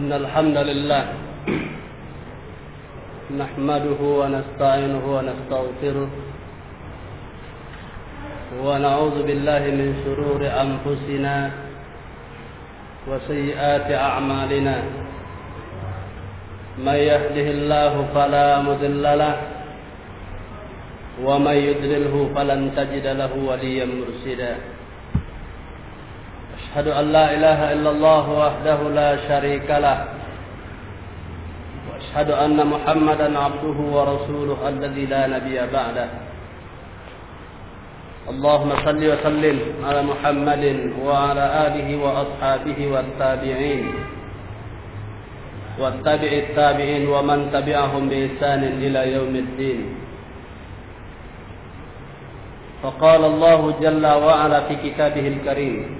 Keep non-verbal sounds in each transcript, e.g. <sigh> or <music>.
إن الحمد لله نحمده ونستعينه ونستغفره ونعوذ بالله من شرور أنفسنا وسيئات أعمالنا من يهده الله فلا مذل له ومن يضلله فلن تجد له وليا مرشدا أشهد أن لا إله إلا الله وحده لا شريك له وأشهد أن محمدا عبده ورسوله الذي لا نبي بعده. اللهم صل وسلم على محمد وعلى آله وأصحابه والتابعين والتابع التابعين ومن تبعهم بإحسان إلى يوم الدين. فقال الله جل وعلا في كتابه الكريم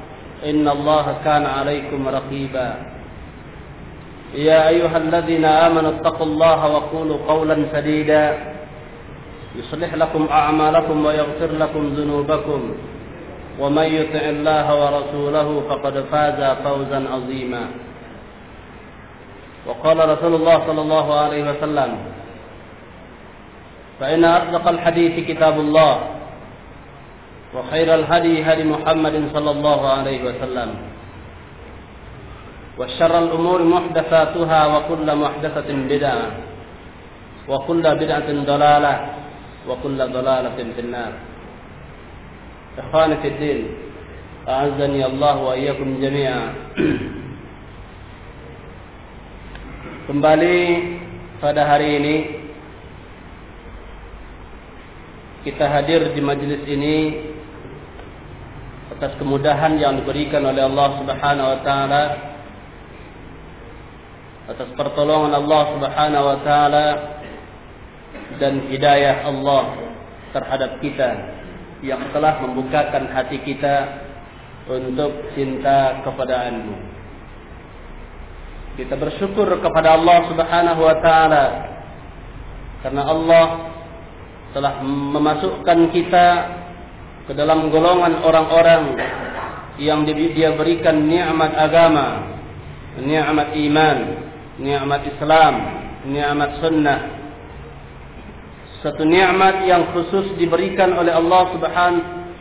إن الله كان عليكم رقيبا. يا أيها الذين آمنوا اتقوا الله وقولوا قولا سديدا. يصلح لكم أعمالكم ويغفر لكم ذنوبكم. ومن يطع الله ورسوله فقد فاز فوزا عظيما. وقال رسول الله صلى الله عليه وسلم فإن أصدق الحديث كتاب الله وخير الهدي هدي محمد صلى الله عليه وسلم. وشر الأمور محدثاتها وكل محدثة بدعة وكل بدعة ضلالة وكل ضلالة في النار. إخواني في الدين أعزني الله وإياكم جميعا. Kembali pada hari ini kita hadir di majelis ini atas kemudahan yang diberikan oleh Allah Subhanahu wa taala atas pertolongan Allah Subhanahu wa taala dan hidayah Allah terhadap kita yang telah membukakan hati kita untuk cinta kepada-Mu. Kita bersyukur kepada Allah Subhanahu wa taala karena Allah telah memasukkan kita ke dalam golongan orang-orang yang dia berikan nikmat agama, nikmat iman, nikmat Islam, nikmat sunnah. Satu nikmat yang khusus diberikan oleh Allah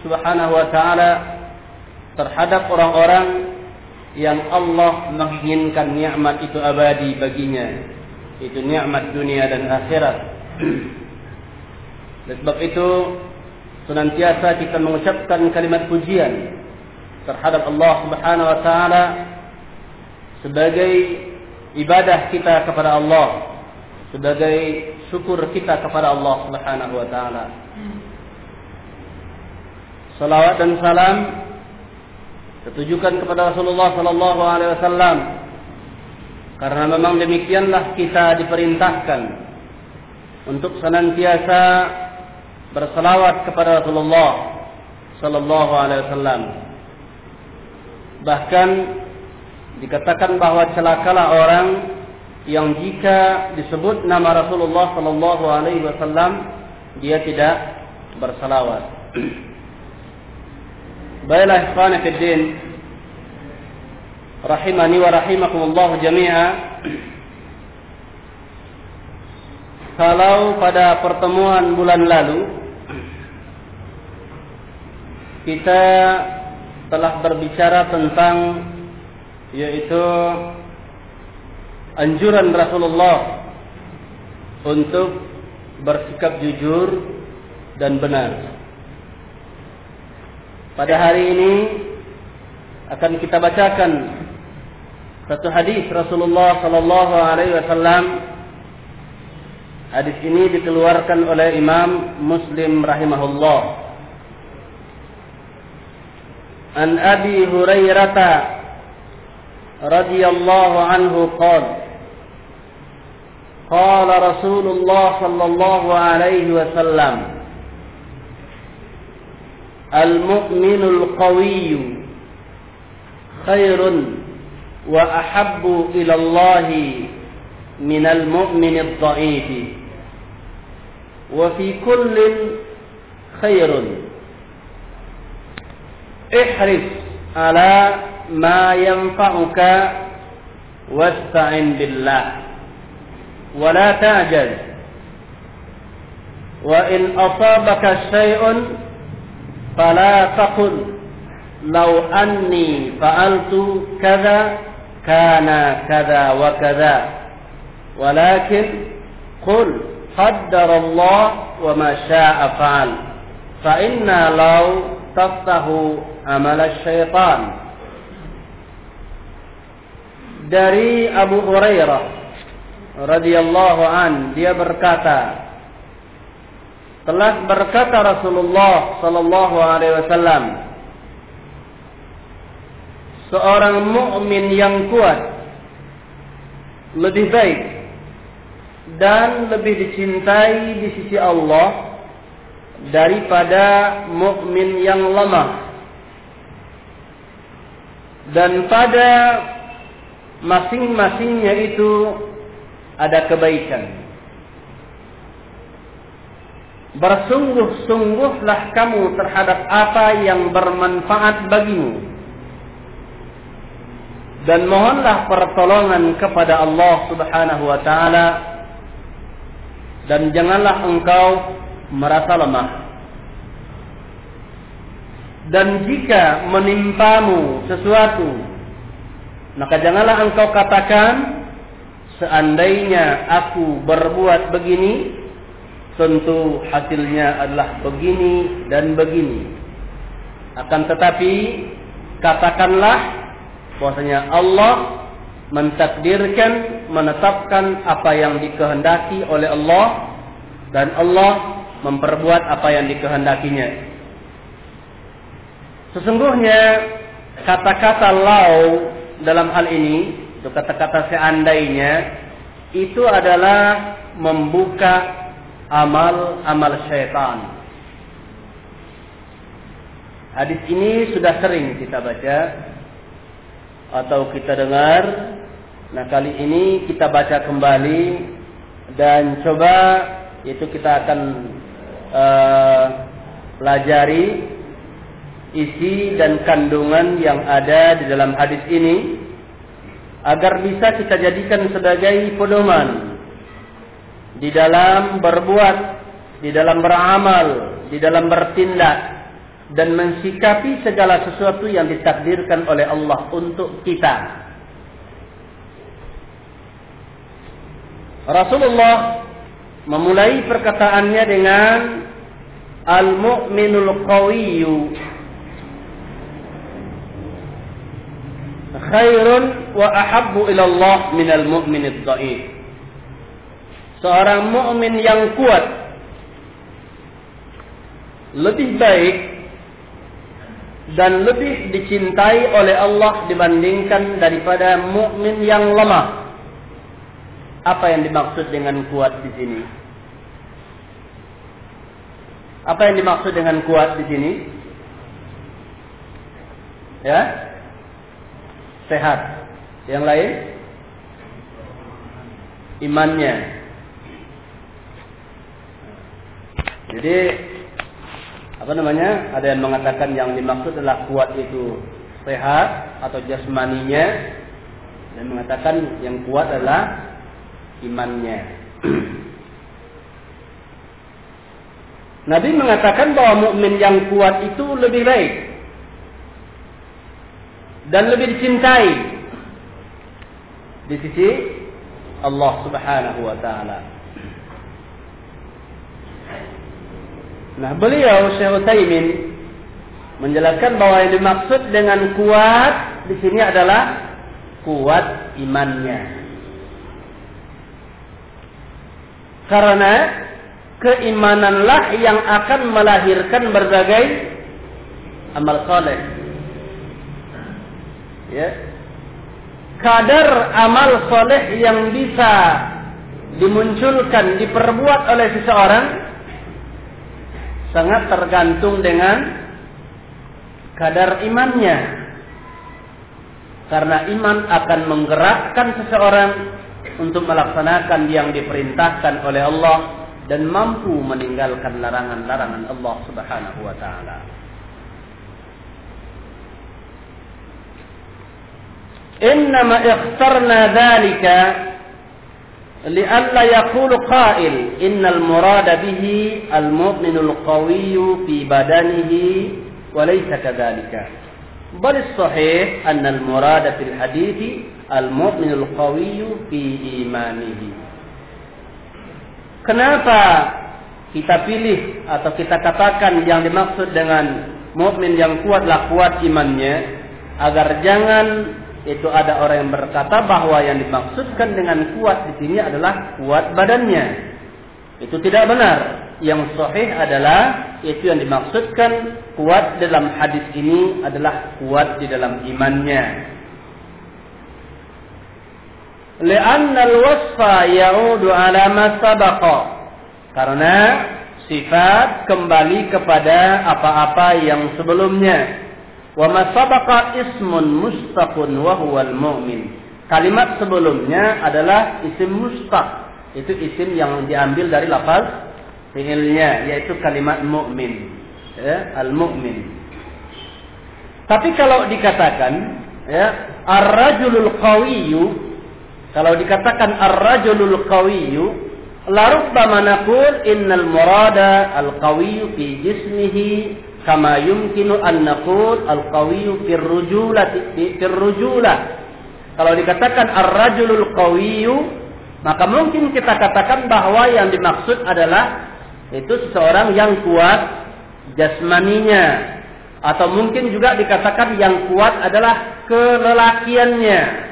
Subhanahu wa taala terhadap orang-orang yang Allah menginginkan nikmat itu abadi baginya. Itu nikmat dunia dan akhirat. <clears throat> Sebab itu senantiasa kita mengucapkan kalimat pujian terhadap Allah Subhanahu wa taala sebagai ibadah kita kepada Allah, sebagai syukur kita kepada Allah Subhanahu wa taala. Salawat dan salam ketujukan kepada Rasulullah sallallahu alaihi wasallam karena memang demikianlah kita diperintahkan untuk senantiasa berselawat kepada Rasulullah sallallahu alaihi wasallam. Bahkan dikatakan bahwa celakalah orang yang jika disebut nama Rasulullah sallallahu alaihi wasallam dia tidak berselawat. <clears throat> Baiklah ikhwan fillah rahimani wa rahimakumullah jami'a. <clears throat> Kalau pada pertemuan bulan lalu kita telah berbicara tentang yaitu anjuran Rasulullah untuk bersikap jujur dan benar. Pada hari ini akan kita bacakan satu hadis Rasulullah sallallahu alaihi wasallam. Hadis ini dikeluarkan oleh Imam Muslim rahimahullah. An Abi Hurairah الله عنه قال قال رسول الله صلى الله عليه وسلم المؤمن القوي خير وأحب إلى الله من المؤمن الضعيف وفي كل خير. احرص على ما ينفعك واستعن بالله. ولا تعجل. وإن أصابك شيء فلا تقل. لو أني فعلت كذا كان كذا وكذا. ولكن قل. قدر الله وما شاء فعل فإنا لو تفتح عمل الشيطان dari Abu Hurairah radhiyallahu an dia berkata telah berkata Rasulullah sallallahu alaihi wasallam seorang mukmin yang kuat lebih baik dan lebih dicintai di sisi Allah daripada mukmin yang lemah dan pada masing-masingnya itu ada kebaikan. Bersungguh-sungguhlah kamu terhadap apa yang bermanfaat bagimu. Dan mohonlah pertolongan kepada Allah subhanahu wa ta'ala. Dan janganlah engkau merasa lemah. Dan jika menimpamu sesuatu maka janganlah engkau katakan seandainya aku berbuat begini tentu hasilnya adalah begini dan begini. Akan tetapi katakanlah bahwasanya Allah mentakdirkan, menetapkan apa yang dikehendaki oleh Allah dan Allah memperbuat apa yang dikehendakinya. Sesungguhnya kata-kata lau dalam hal ini, itu kata-kata seandainya, itu adalah membuka amal-amal syaitan. Hadis ini sudah sering kita baca atau kita dengar. Nah kali ini kita baca kembali dan coba itu kita akan uh, pelajari isi dan kandungan yang ada di dalam hadis ini agar bisa kita jadikan sebagai pedoman di dalam berbuat, di dalam beramal, di dalam bertindak dan mensikapi segala sesuatu yang ditakdirkan oleh Allah untuk kita. Rasulullah memulai perkataannya dengan al-mu'minul qawiyyu khairun wa ahabbu ila Allah minal mu'minid dhaif. Seorang mukmin yang kuat lebih baik dan lebih dicintai oleh Allah dibandingkan daripada mukmin yang lemah. Apa yang dimaksud dengan kuat di sini? Apa yang dimaksud dengan kuat di sini? Ya? sehat. Yang lain imannya. Jadi apa namanya? Ada yang mengatakan yang dimaksud adalah kuat itu sehat atau jasmaninya dan mengatakan yang kuat adalah imannya. <clears throat> Nabi mengatakan bahwa mukmin yang kuat itu lebih baik dan lebih dicintai di sisi Allah Subhanahu wa taala. Nah, beliau Syekh Utsaimin menjelaskan bahwa yang dimaksud dengan kuat di sini adalah kuat imannya. Karena keimananlah yang akan melahirkan berbagai amal soleh ya kadar amal soleh yang bisa dimunculkan, diperbuat oleh seseorang sangat tergantung dengan kadar imannya. Karena iman akan menggerakkan seseorang untuk melaksanakan yang diperintahkan oleh Allah dan mampu meninggalkan larangan-larangan Allah Subhanahu wa taala. Innama ikhtarna dzalika li'alla yaqulu qa'il innal murada bihi al-mu'minul qawiyyu fi badanihi wa laysa kadzalika. Bal as-sahih anna al-murada fil hadithi al-mu'minul qawiyyu fi imanihi. Kenapa kita pilih atau kita katakan yang dimaksud dengan mukmin yang kuatlah kuat imannya agar jangan itu ada orang yang berkata bahwa yang dimaksudkan dengan kuat di sini adalah kuat badannya. Itu tidak benar. Yang sahih adalah itu yang dimaksudkan kuat dalam hadis ini adalah kuat di dalam imannya. Lianna al-wasfa ya'udu ala ma sabaqa. Karena sifat kembali kepada apa-apa yang sebelumnya. Wa ma sabaqa ismun mustaqun wa huwal mu'min. Kalimat sebelumnya adalah isim mustaq. Itu isim yang diambil dari lafaz fi'ilnya yaitu kalimat mu'min. Ya, al-mu'min. Tapi kalau dikatakan ya, ar-rajulul qawiyyu kalau dikatakan ar-rajulul qawiyyu la rubbama naqul innal murada al-qawiyyu fi jismihi kama yumkinu an naqul al-qawiyyu fir rujulati fir rujulah. Kalau dikatakan ar-rajulul qawiyyu maka mungkin kita katakan bahwa yang dimaksud adalah itu seseorang yang kuat jasmaninya atau mungkin juga dikatakan yang kuat adalah kelelakiannya.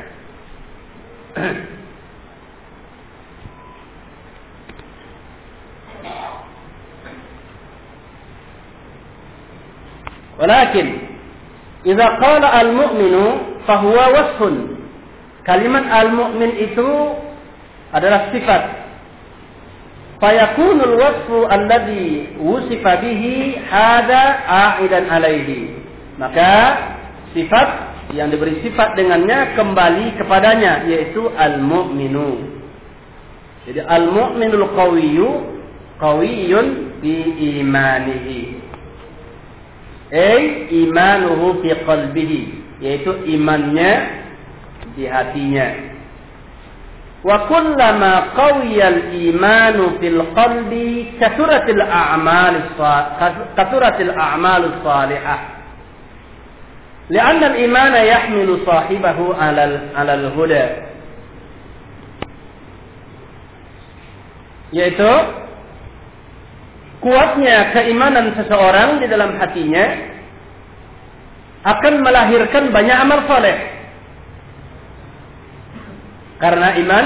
<clears throat> Walakin jika qala al-mu'minu fahuwa wasfun. Kalimat al-mu'min itu adalah sifat. Fayakunul wasfu alladhi wusifa bihi hada a'idan alaihi. Maka sifat yang diberi sifat dengannya kembali kepadanya yaitu al-mu'minu. Jadi al-mu'minul qawiyyu qawiyyun bi imanihi. Ay imanuhu fi qalbihi yaitu imannya di hatinya. Wa kullama qawiyal imanu fil qalbi kasuratil a'mal kasuratil a'mal salihah لأن الإيمان يحمل صاحبه على على الهدى yaitu kuatnya keimanan seseorang di dalam hatinya akan melahirkan banyak amal soleh. Karena iman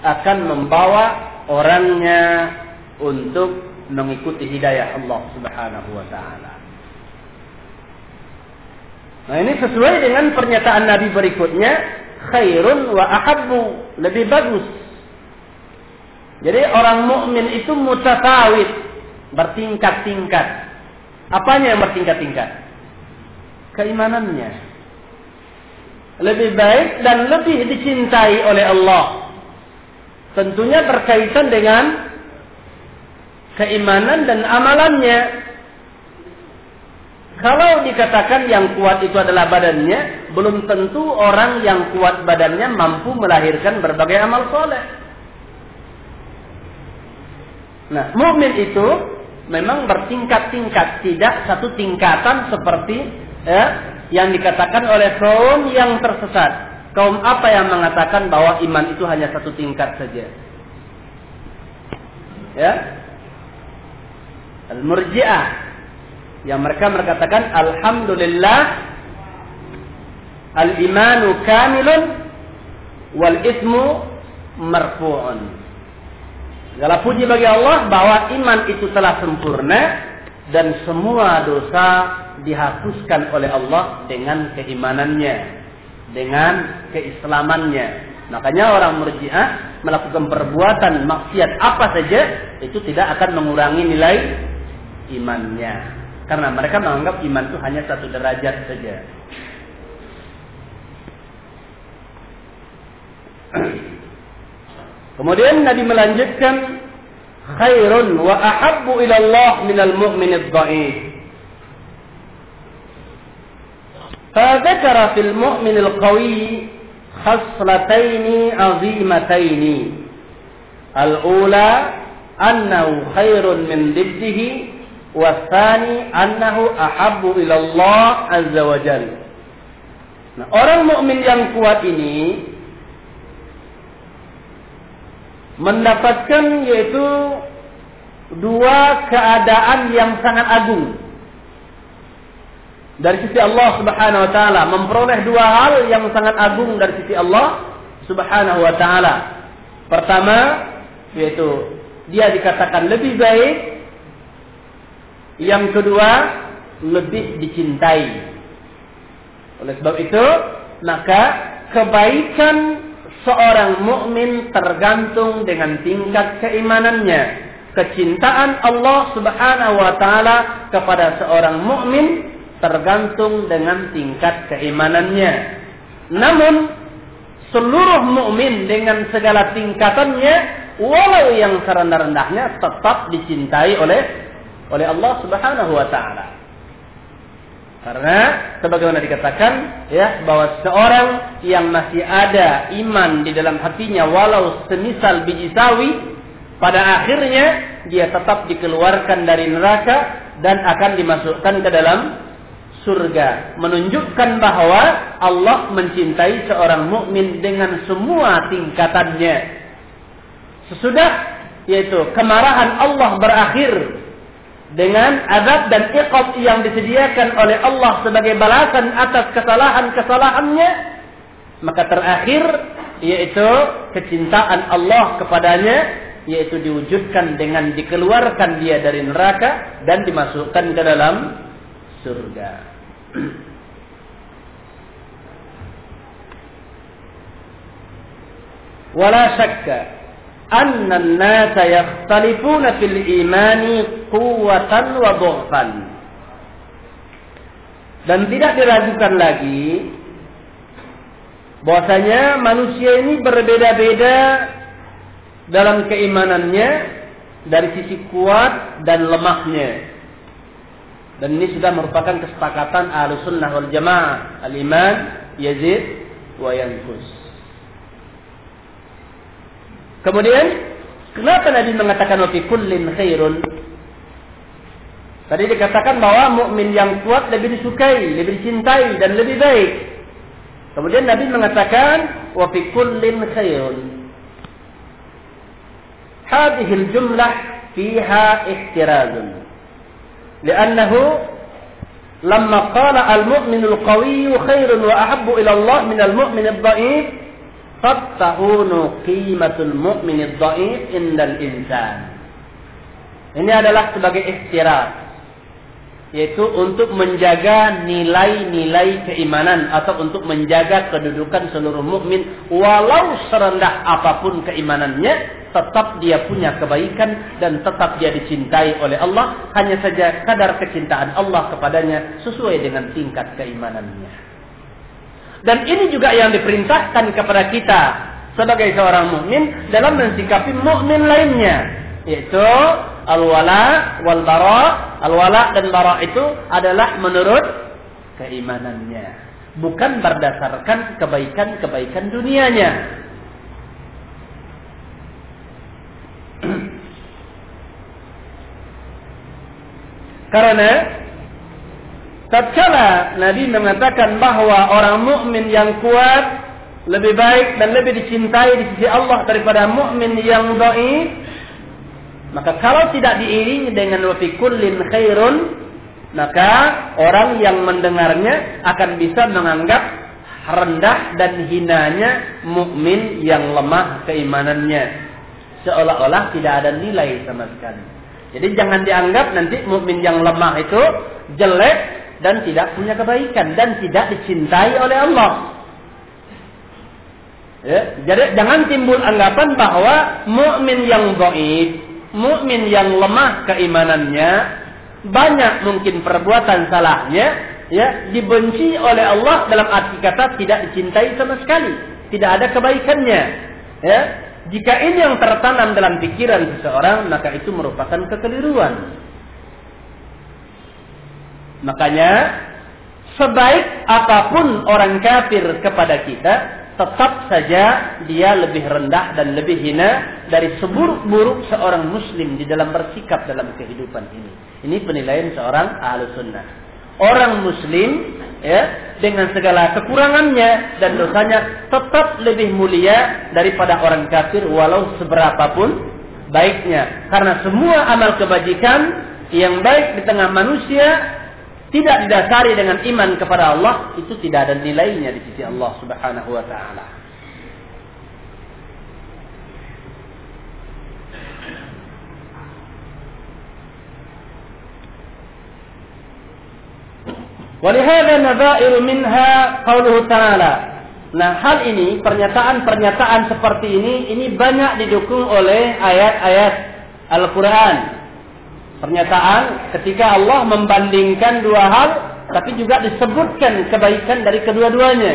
akan membawa orangnya untuk mengikuti hidayah Allah Subhanahu wa taala. Nah, ini sesuai dengan pernyataan Nabi berikutnya, khairun wa ahabbu, lebih bagus. Jadi orang mukmin itu mutatawid, bertingkat-tingkat. Apanya yang bertingkat-tingkat? Keimanannya. Lebih baik dan lebih dicintai oleh Allah. Tentunya berkaitan dengan keimanan dan amalannya. Kalau dikatakan yang kuat itu adalah badannya, belum tentu orang yang kuat badannya mampu melahirkan berbagai amal soleh. Nah, mukmin itu memang bertingkat-tingkat, tidak satu tingkatan seperti ya, yang dikatakan oleh kaum yang tersesat. Kaum apa yang mengatakan bahwa iman itu hanya satu tingkat saja? Ya. Al-Murji'ah yang mereka mengatakan alhamdulillah al-imanu kamilun wal ismu marfu'un. Segala puji bagi Allah bahwa iman itu telah sempurna dan semua dosa dihapuskan oleh Allah dengan keimanannya. dengan keislamannya. Makanya orang murjiah melakukan perbuatan maksiat apa saja itu tidak akan mengurangi nilai imannya. Karena mereka menganggap iman itu hanya satu derajat saja. <clears throat> Kemudian Nabi melanjutkan khairun wa ahabbu ila Allah minal mu'min ad-dha'if. فذكر في المؤمن القوي خصلتين عظيمتين الأولى أنه خير من ضده wasani annahu ahabbu ilallah azza wa jalla. Nah, orang mukmin yang kuat ini mendapatkan yaitu dua keadaan yang sangat agung. Dari sisi Allah Subhanahu wa taala memperoleh dua hal yang sangat agung dari sisi Allah Subhanahu wa taala. Pertama yaitu dia dikatakan lebih baik yang kedua, lebih dicintai. Oleh sebab itu, maka kebaikan seorang mukmin tergantung dengan tingkat keimanannya. Kecintaan Allah Subhanahu wa taala kepada seorang mukmin tergantung dengan tingkat keimanannya. Namun seluruh mukmin dengan segala tingkatannya, walau yang serendah-rendahnya tetap dicintai oleh oleh Allah Subhanahu wa taala. Karena sebagaimana dikatakan ya bahwa seorang yang masih ada iman di dalam hatinya walau semisal biji sawi pada akhirnya dia tetap dikeluarkan dari neraka dan akan dimasukkan ke dalam surga menunjukkan bahwa Allah mencintai seorang mukmin dengan semua tingkatannya. Sesudah yaitu kemarahan Allah berakhir dengan azab dan iqab yang disediakan oleh Allah sebagai balasan atas kesalahan-kesalahannya maka terakhir yaitu kecintaan Allah kepadanya yaitu diwujudkan dengan dikeluarkan dia dari neraka dan dimasukkan ke dalam surga. <clears throat> Wala syakka anna an-nasa yakhtalifuna fil imani quwwatan. Dan tidak diragukan lagi bahwasanya manusia ini berbeda-beda dalam keimanannya dari sisi kuat dan lemahnya. Dan ini sudah merupakan kesepakatan Ahlussunnah wal Jamaah, al-iman yazid wa yanqus. Kemudian, kenapa Nabi mengatakan wa kullin khairun? Tadi dikatakan bahwa mukmin yang kuat lebih disukai, lebih dicintai dan lebih baik. Kemudian Nabi mengatakan wa fi kullin khairun. Hadhihi al-jumlah fiha ihtirazun. لأنه لما قال المؤمن القوي خير وأحب إلى الله من المؤمن الضعيف Mu'min dhaif indal insan. Ini adalah sebagai istirahat yaitu untuk menjaga nilai-nilai keimanan atau untuk menjaga kedudukan seluruh mukmin. Walau serendah apa pun keimanannya tetap dia punya kebaikan dan tetap dia dicintai oleh Allah. Hanya saja kadar kecintaan Allah kepadanya sesuai dengan tingkat keimanannya dan ini juga yang diperintahkan kepada kita sebagai seorang mukmin dalam mensikapi mukmin lainnya yaitu al-wala wal bara. Al-wala dan bara itu adalah menurut keimanannya bukan berdasarkan kebaikan-kebaikan dunianya. <clears throat> Karena tatkala Nabi mengatakan bahwa orang mukmin yang kuat lebih baik dan lebih dicintai di sisi Allah daripada mukmin yang dhaif, maka kalau tidak diiringi dengan wa kullin khairun, maka orang yang mendengarnya akan bisa menganggap rendah dan hinanya mukmin yang lemah keimanannya seolah-olah tidak ada nilai sama sekali. Jadi jangan dianggap nanti mukmin yang lemah itu jelek dan tidak punya kebaikan dan tidak dicintai oleh Allah. Ya, jadi jangan timbul anggapan bahwa mukmin yang dhaif, mukmin yang lemah keimanannya, banyak mungkin perbuatan salahnya, ya, dibenci oleh Allah dalam arti kata tidak dicintai sama sekali, tidak ada kebaikannya. Ya, jika ini yang tertanam dalam pikiran seseorang, maka itu merupakan kekeliruan. Makanya, sebaik apa pun orang kafir kepada kita, tetap saja dia lebih rendah dan lebih hina dari seburuk-buruk seorang muslim di dalam bersikap dalam kehidupan ini. Ini penilaian seorang ahlu sunnah. Orang muslim ya dengan segala kekurangannya dan dosanya tetap lebih mulia daripada orang kafir walau seberapapun baiknya. Karena semua amal kebajikan yang baik di tengah manusia tidak didasari dengan iman kepada Allah, itu tidak ada nilainya di sisi Allah Subhanahu wa taala. Walihada nadairu minha qauluhu ta'ala. Nah, hal ini, pernyataan-pernyataan seperti ini, ini banyak didukung oleh ayat-ayat Al-Quran. Pernyataan ketika Allah membandingkan dua hal, tapi juga disebutkan kebaikan dari kedua-duanya.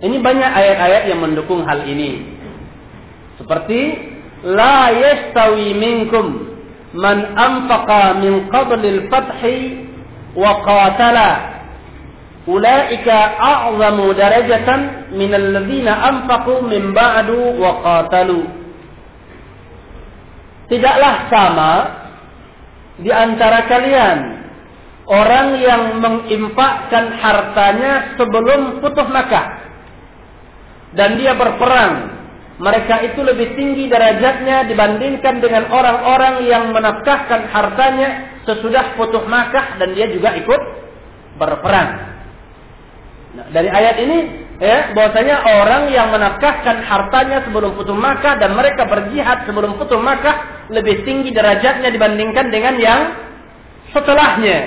Ini banyak ayat-ayat yang mendukung hal ini. Seperti la yastawi minkum man anfaqa min qablil fathi wa qatala ulaika a'zamu darajatan min alladhina anfaqu min ba'du wa qatalu Tidaklah sama di antara kalian orang yang menginfakkan hartanya sebelum putus Makkah dan dia berperang mereka itu lebih tinggi derajatnya dibandingkan dengan orang-orang yang menafkahkan hartanya sesudah putus Makkah dan dia juga ikut berperang. Nah, dari ayat ini ya bahwasanya orang yang menafkahkan hartanya sebelum putus Makkah dan mereka berjihad sebelum putus Makkah lebih tinggi derajatnya dibandingkan dengan yang setelahnya.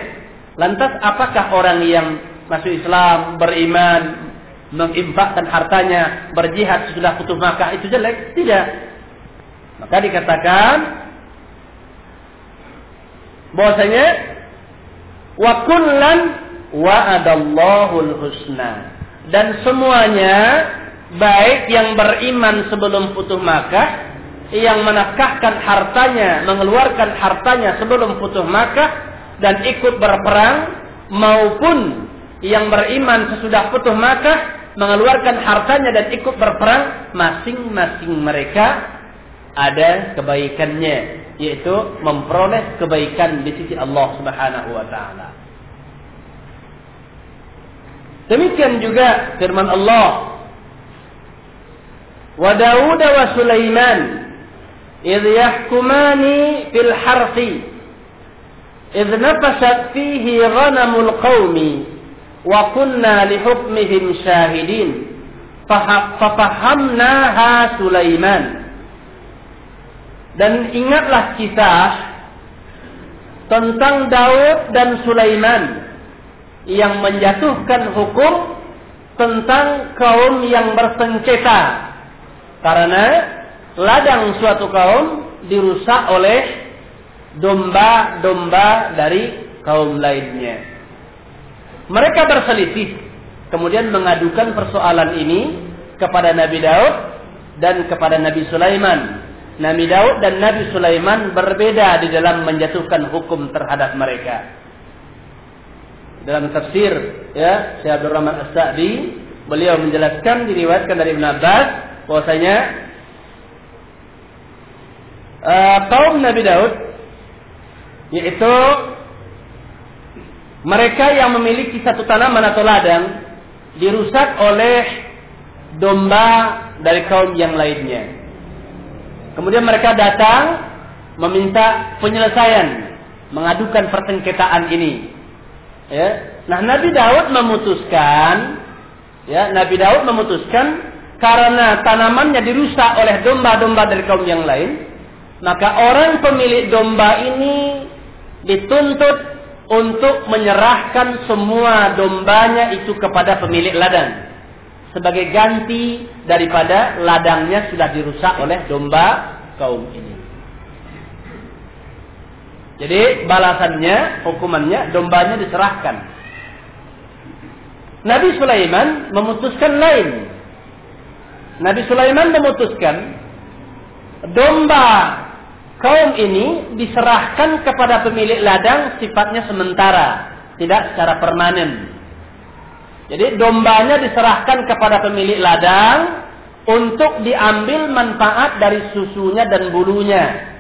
Lantas apakah orang yang masuk Islam, beriman, menginfakkan hartanya, berjihad sesudah putus Makkah itu jelek? Tidak. Maka dikatakan bahwasanya wa kullan wa'adallahul husna dan semuanya baik yang beriman sebelum putus Makkah yang menafkahkan hartanya, mengeluarkan hartanya sebelum putus Makkah dan ikut berperang maupun yang beriman sesudah putus Makkah mengeluarkan hartanya dan ikut berperang masing-masing mereka ada kebaikannya yaitu memperoleh kebaikan di sisi Allah Subhanahu wa taala. Demikian juga firman Allah. Wa Dawud wa Sulaiman idh yahkumani fil harfi idh nafasat fihi ghanamul qaumi wa kunna li hukmihim syahidin fafahamnaha Sulaiman dan ingatlah kisah tentang Daud dan Sulaiman yang menjatuhkan hukum tentang kaum yang bersengketa karena ladang suatu kaum dirusak oleh domba-domba dari kaum lainnya. Mereka berselisih, kemudian mengadukan persoalan ini kepada Nabi Daud dan kepada Nabi Sulaiman. Nabi Daud dan Nabi Sulaiman berbeda di dalam menjatuhkan hukum terhadap mereka. Dalam tafsir ya Syekh Abdul Rahman As-Sa'di beliau menjelaskan diriwayatkan dari Ibn Abbas bahwasanya uh, kaum Nabi Daud yaitu mereka yang memiliki satu tanaman atau ladang dirusak oleh domba dari kaum yang lainnya. Kemudian mereka datang meminta penyelesaian, mengadukan persengketaan ini. Ya. Nah, Nabi Daud memutuskan ya, Nabi Daud memutuskan karena tanamannya dirusak oleh domba-domba dari kaum yang lain, maka orang pemilik domba ini dituntut untuk menyerahkan semua dombanya itu kepada pemilik ladang. sebagai ganti daripada ladangnya sudah dirusak oleh domba kaum ini. Jadi balasannya, hukumannya, dombanya diserahkan. Nabi Sulaiman memutuskan lain. Nabi Sulaiman memutuskan domba kaum ini diserahkan kepada pemilik ladang sifatnya sementara, tidak secara permanen. Jadi dombanya diserahkan kepada pemilik ladang untuk diambil manfaat dari susunya dan bulunya.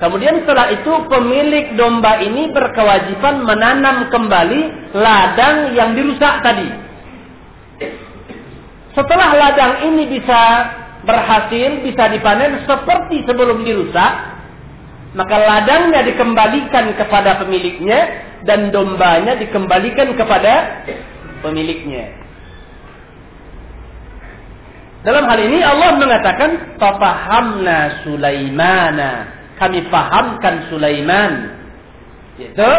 Kemudian setelah itu pemilik domba ini berkewajiban menanam kembali ladang yang dirusak tadi. Setelah ladang ini bisa berhasil, bisa dipanen seperti sebelum dirusak, maka ladangnya dikembalikan kepada pemiliknya dan dombanya dikembalikan kepada pemiliknya. Dalam hal ini Allah mengatakan, "Fafahamna Sulaimana." Kami pahamkan Sulaiman yaitu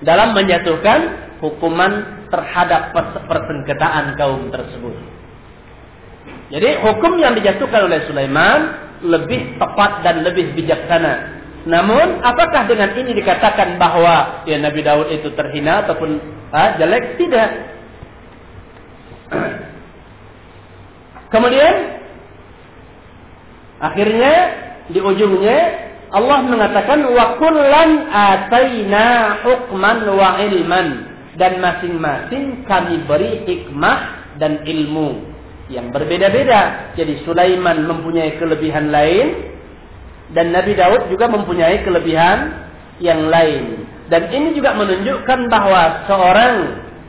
dalam menjatuhkan hukuman terhadap persengketaan kaum tersebut. Jadi hukum yang dijatuhkan oleh Sulaiman lebih tepat dan lebih bijaksana. Namun apakah dengan ini dikatakan bahwa ya Nabi Daud itu terhina ataupun ah, jelek? Tidak. Kemudian akhirnya di ujungnya Allah mengatakan wa kullan ataina hukman wa ilman dan masing-masing kami beri hikmah dan ilmu yang berbeda-beda. Jadi Sulaiman mempunyai kelebihan lain dan Nabi Daud juga mempunyai kelebihan yang lain. Dan ini juga menunjukkan bahwa seorang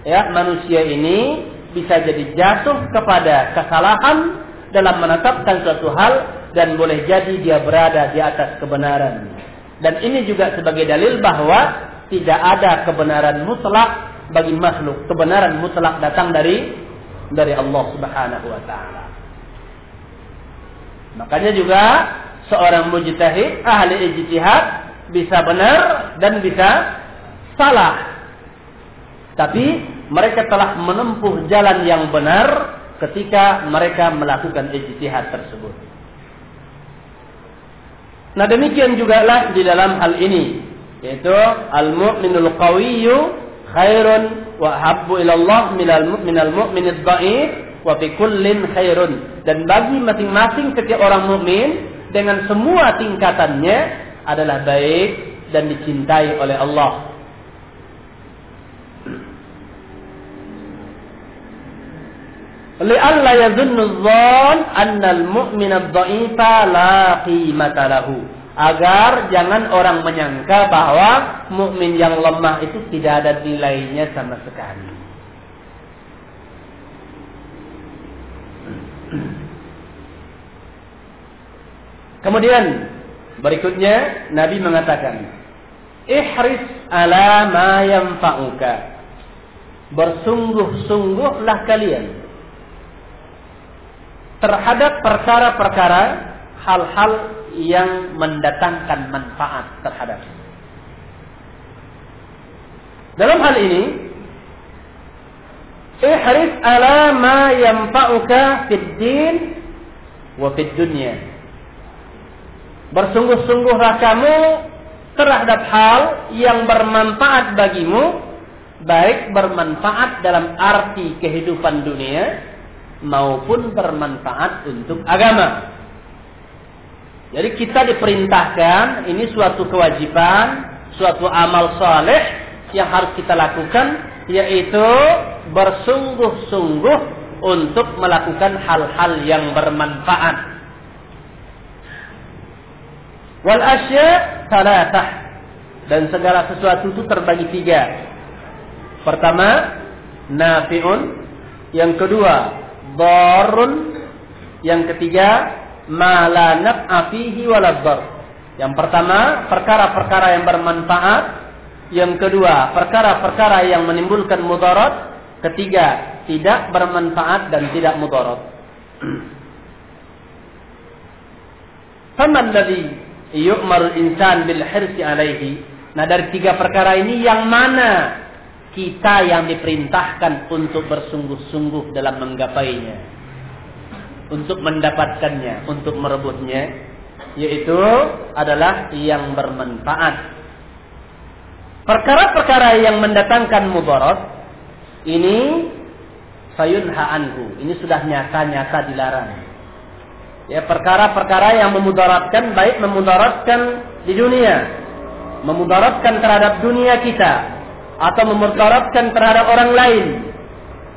ya manusia ini bisa jadi jatuh kepada kesalahan dalam menetapkan suatu hal dan boleh jadi dia berada di atas kebenaran. Dan ini juga sebagai dalil bahwa tidak ada kebenaran mutlak bagi makhluk. Kebenaran mutlak datang dari dari Allah Subhanahu wa taala. Makanya juga seorang mujtahid, ahli ijtihad bisa benar dan bisa salah. Tapi mereka telah menempuh jalan yang benar ketika mereka melakukan ijtihad tersebut. Nah demikian juga lah di dalam hal ini yaitu al-mu'minul qawiyyu khairun wa habbu ila Allah minal mu'minal mu'minid dha'if wa fi kullin khairun. Dan bagi masing-masing setiap orang mukmin dengan semua tingkatannya adalah baik dan dicintai oleh Allah li'alla yadhunnu dhann anna al-mu'mina ad-dha'ifa la qimata lahu agar jangan orang menyangka bahwa mukmin yang lemah itu tidak ada nilainya sama sekali. Kemudian berikutnya Nabi mengatakan, "Ihris ala ma yanfa'uka." Bersungguh-sungguhlah kalian terhadap perkara-perkara hal-hal yang mendatangkan manfaat terhadap. Dalam hal ini, ihris ala ma yanfa'uka fid din wa fid dunya. Bersungguh-sungguhlah kamu terhadap hal yang bermanfaat bagimu, baik bermanfaat dalam arti kehidupan dunia maupun bermanfaat untuk agama. Jadi kita diperintahkan ini suatu kewajiban, suatu amal soleh yang harus kita lakukan yaitu bersungguh-sungguh untuk melakukan hal-hal yang bermanfaat. Wal asya dan segala sesuatu itu terbagi tiga. Pertama, nafiun. Yang kedua, darun. Yang ketiga, ma afihi waladhar. Yang pertama, perkara-perkara yang bermanfaat. Yang kedua, perkara-perkara yang menimbulkan mudarat. Ketiga, tidak bermanfaat dan tidak mudarat. <clears throat> Faman ladzi yu'marul insan bil hirsi alaihi. Nah, dari tiga perkara ini yang mana kita yang diperintahkan untuk bersungguh-sungguh dalam menggapainya, untuk mendapatkannya, untuk merebutnya, yaitu adalah yang bermanfaat. Perkara-perkara yang mendatangkan mudarat ini sayunha anhu. Ini sudah nyata-nyata dilarang. Ya, perkara-perkara yang memudaratkan baik memudaratkan di dunia, memudaratkan terhadap dunia kita, atau memudaratkan terhadap orang lain.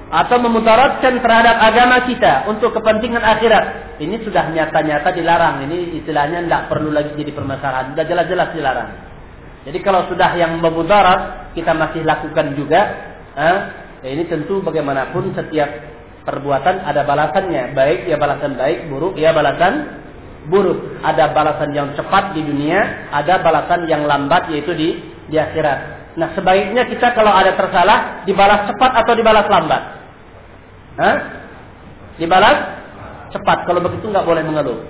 Atau memudaratkan terhadap agama kita untuk kepentingan akhirat. Ini sudah nyata-nyata dilarang. Ini istilahnya tidak perlu lagi jadi permasalahan. Sudah jelas-jelas dilarang. Jadi kalau sudah yang memudarat kita masih lakukan juga eh, ya ini tentu bagaimanapun setiap perbuatan ada balasannya. Baik ya balasan baik. Buruk ya balasan buruk. Ada balasan yang cepat di dunia ada balasan yang lambat yaitu di di akhirat Nah sebaiknya kita kalau ada tersalah dibalas cepat atau dibalas lambat? Hah? Dibalas cepat. Kalau begitu nggak boleh mengeluh.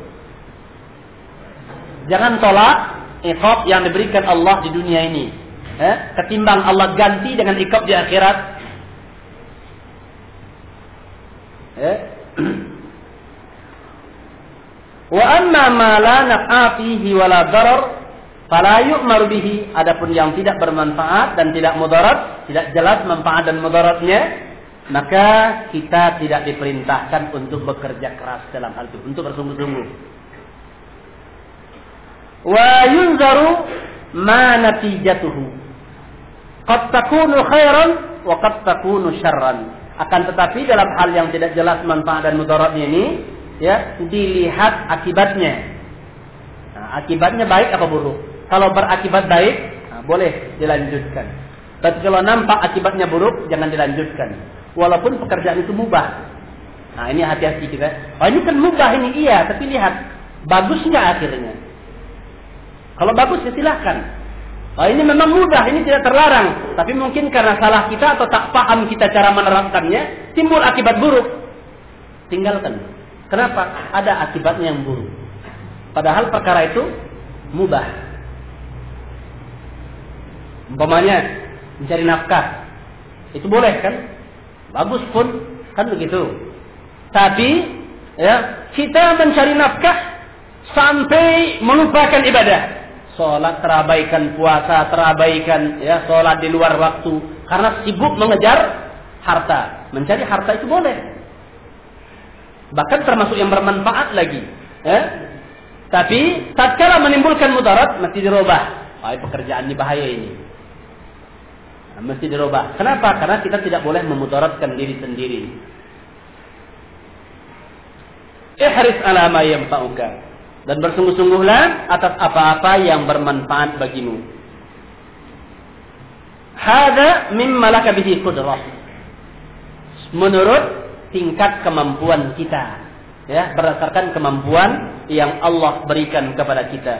Jangan tolak ikhab yang diberikan Allah di dunia ini. Eh? Ketimbang Allah ganti dengan ikhab di akhirat. Eh? <clears throat> Wa amma ma la naf'a fihi wa la darar Fala yu'maru bihi. Adapun yang tidak bermanfaat dan tidak mudarat, tidak jelas manfaat dan mudaratnya, maka kita tidak diperintahkan untuk bekerja keras dalam hal itu, untuk bersungguh-sungguh. Wa yunzaru ma natijatuhu. Qad takunu khairan wa qad takunu syarran. Akan tetapi dalam hal yang tidak jelas manfaat dan mudaratnya ini, ya, dilihat akibatnya. Nah, akibatnya baik apa buruk? Kalau berakibat baik, nah, boleh dilanjutkan. Tapi kalau nampak akibatnya buruk, jangan dilanjutkan. Walaupun pekerjaan itu mubah. Nah ini hati-hati kita. Oh ini kan mubah ini iya, tapi lihat bagus nggak akhirnya. Kalau bagus ya silahkan. Oh ini memang mudah, ini tidak terlarang. Tapi mungkin karena salah kita atau tak paham kita cara menerapkannya, timbul akibat buruk. Tinggalkan. Kenapa? Ada akibatnya yang buruk. Padahal perkara itu mubah. Umpamanya mencari nafkah. Itu boleh kan? Bagus pun kan begitu. Tapi ya, kita mencari nafkah sampai melupakan ibadah. Sholat terabaikan, puasa terabaikan, ya, sholat di luar waktu. Karena sibuk mengejar harta. Mencari harta itu boleh. Bahkan termasuk yang bermanfaat lagi. Ya. Tapi tatkala menimbulkan mudarat mesti dirubah. Oh, pekerjaan ini bahaya ini. Nah, mesti dirubah. Kenapa? Karena kita tidak boleh memudaratkan diri sendiri. Ihris ala ma yanfa'uka dan bersungguh-sungguhlah atas apa-apa yang bermanfaat bagimu. Hada mimma laka bihi qudrah. Menurut tingkat kemampuan kita. Ya, berdasarkan kemampuan yang Allah berikan kepada kita.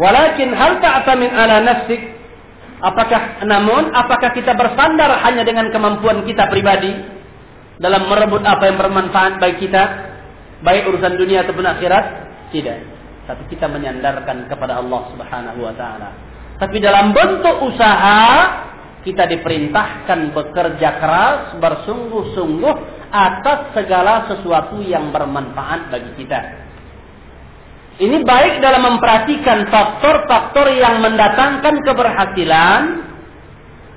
Walakin hal ta'ta min ala nafsik Apakah namun apakah kita bersandar hanya dengan kemampuan kita pribadi dalam merebut apa yang bermanfaat bagi kita, baik urusan dunia ataupun akhirat? Tidak. Tapi kita menyandarkan kepada Allah Subhanahu wa taala. Tapi dalam bentuk usaha kita diperintahkan bekerja keras, bersungguh-sungguh atas segala sesuatu yang bermanfaat bagi kita. Ini baik dalam memperhatikan faktor-faktor yang mendatangkan keberhasilan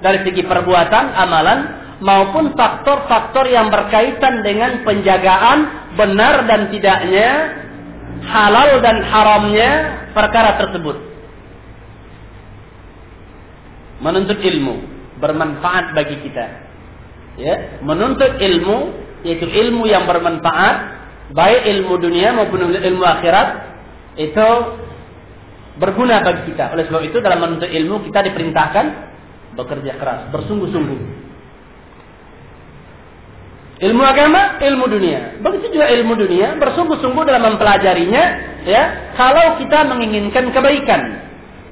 dari segi perbuatan, amalan, maupun faktor-faktor yang berkaitan dengan penjagaan benar dan tidaknya, halal dan haramnya perkara tersebut. Menuntut ilmu bermanfaat bagi kita. Ya, menuntut ilmu yaitu ilmu yang bermanfaat baik ilmu dunia maupun ilmu akhirat itu berguna bagi kita. Oleh sebab itu dalam menuntut ilmu kita diperintahkan bekerja keras, bersungguh-sungguh. Ilmu agama, ilmu dunia. Begitu juga ilmu dunia, bersungguh-sungguh dalam mempelajarinya, ya. Kalau kita menginginkan kebaikan,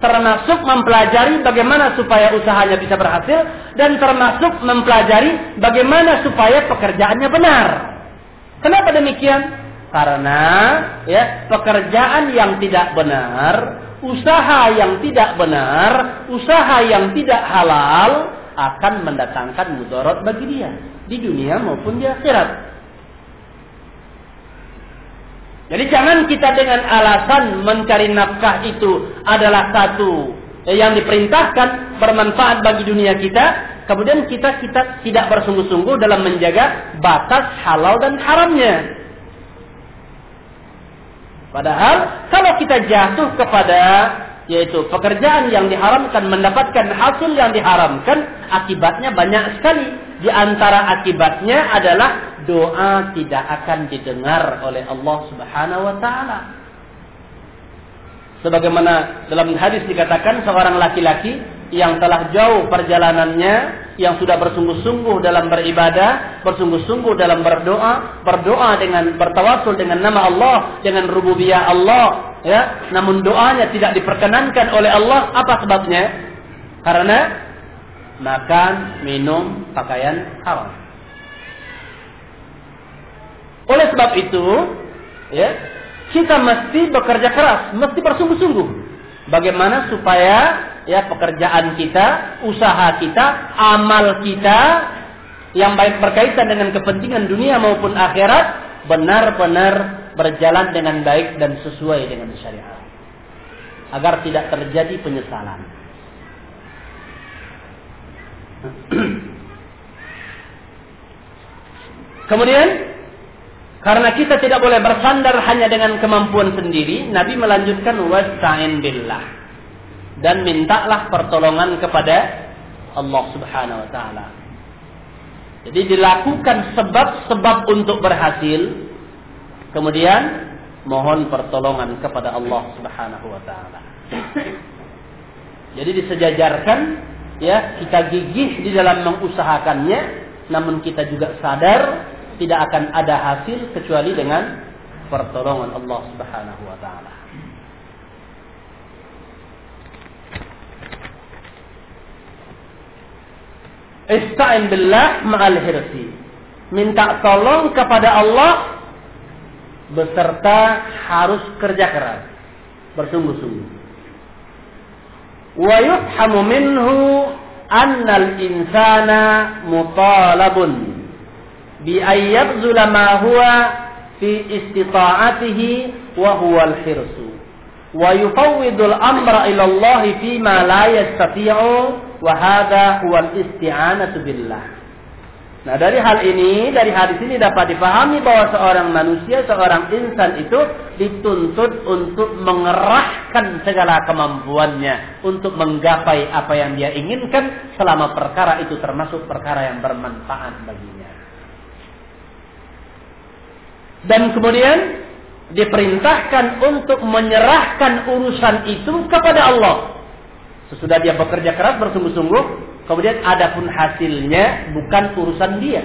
termasuk mempelajari bagaimana supaya usahanya bisa berhasil dan termasuk mempelajari bagaimana supaya pekerjaannya benar. Kenapa demikian? Karena ya pekerjaan yang tidak benar usaha yang tidak benar, usaha yang tidak halal akan mendatangkan mudarat bagi dia di dunia maupun di akhirat. Jadi jangan kita dengan alasan mencari nafkah itu adalah satu yang diperintahkan bermanfaat bagi dunia kita, kemudian kita kita tidak bersungguh-sungguh dalam menjaga batas halal dan haramnya. Padahal kalau kita jatuh kepada yaitu pekerjaan yang diharamkan mendapatkan hasil yang diharamkan akibatnya banyak sekali. Di antara akibatnya adalah doa tidak akan didengar oleh Allah Subhanahu wa taala. Sebagaimana dalam hadis dikatakan seorang laki-laki yang telah jauh perjalanannya yang sudah bersungguh-sungguh dalam beribadah, bersungguh-sungguh dalam berdoa, berdoa dengan bertawasul dengan nama Allah, dengan rububiyah Allah, ya. Namun doanya tidak diperkenankan oleh Allah, apa sebabnya? Karena makan, minum, pakaian haram. Oleh sebab itu, ya, kita mesti bekerja keras, mesti bersungguh-sungguh. Bagaimana supaya ya pekerjaan kita, usaha kita, amal kita yang baik berkaitan dengan kepentingan dunia maupun akhirat benar-benar berjalan dengan baik dan sesuai dengan syariat. Agar tidak terjadi penyesalan. <clears throat> Kemudian karena kita tidak boleh bersandar hanya dengan kemampuan sendiri, Nabi melanjutkan wasta'in billah dan mintalah pertolongan kepada Allah Subhanahu wa taala. Jadi dilakukan sebab-sebab untuk berhasil, kemudian mohon pertolongan kepada Allah Subhanahu wa taala. Jadi disejajarkan ya kita gigih di dalam mengusahakannya, namun kita juga sadar tidak akan ada hasil kecuali dengan pertolongan Allah Subhanahu wa taala. Ista'in billah ma'al hirsi. Minta tolong kepada Allah beserta harus kerja keras. Bersungguh-sungguh. Wa yufhamu minhu annal insana mutalabun bi ayyabzula ma huwa fi istita'atihi wa huwa al-hirsu wa yufawwidul amra ila Allah fima la yastati'u Wahada huwal isti'anatu billah. Nah dari hal ini, dari hadis ini dapat dipahami bahwa seorang manusia, seorang insan itu dituntut untuk mengerahkan segala kemampuannya untuk menggapai apa yang dia inginkan selama perkara itu termasuk perkara yang bermanfaat baginya. Dan kemudian diperintahkan untuk menyerahkan urusan itu kepada Allah Sesudah dia bekerja keras bersungguh-sungguh, kemudian adapun hasilnya bukan urusan dia.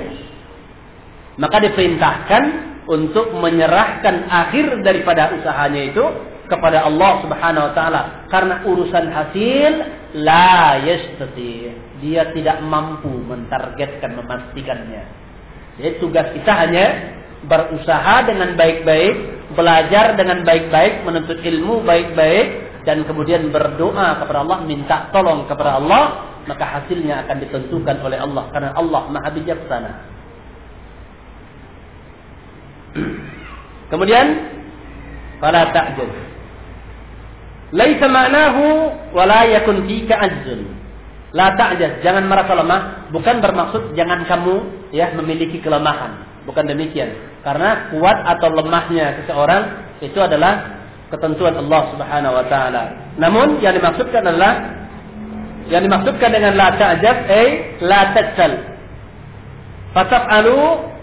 Maka diperintahkan untuk menyerahkan akhir daripada usahanya itu kepada Allah Subhanahu wa taala. Karena urusan hasil la yastati. Dia tidak mampu mentargetkan memastikannya. Jadi tugas kita hanya berusaha dengan baik-baik belajar dengan baik-baik menuntut ilmu baik-baik dan kemudian berdoa kepada Allah, minta tolong kepada Allah, maka hasilnya akan ditentukan oleh Allah karena Allah Maha bijaksana. Kemudian fala ta'jaz. Laisa ma'nahu wa la yakun fika jangan merasa lemah, bukan bermaksud jangan kamu ya memiliki kelemahan. Bukan demikian. Karena kuat atau lemahnya seseorang itu adalah ketentuan Allah Subhanahu wa taala. Namun yang dimaksudkan adalah yang dimaksudkan dengan la ta'jab ay la tatsal. Fataf'alu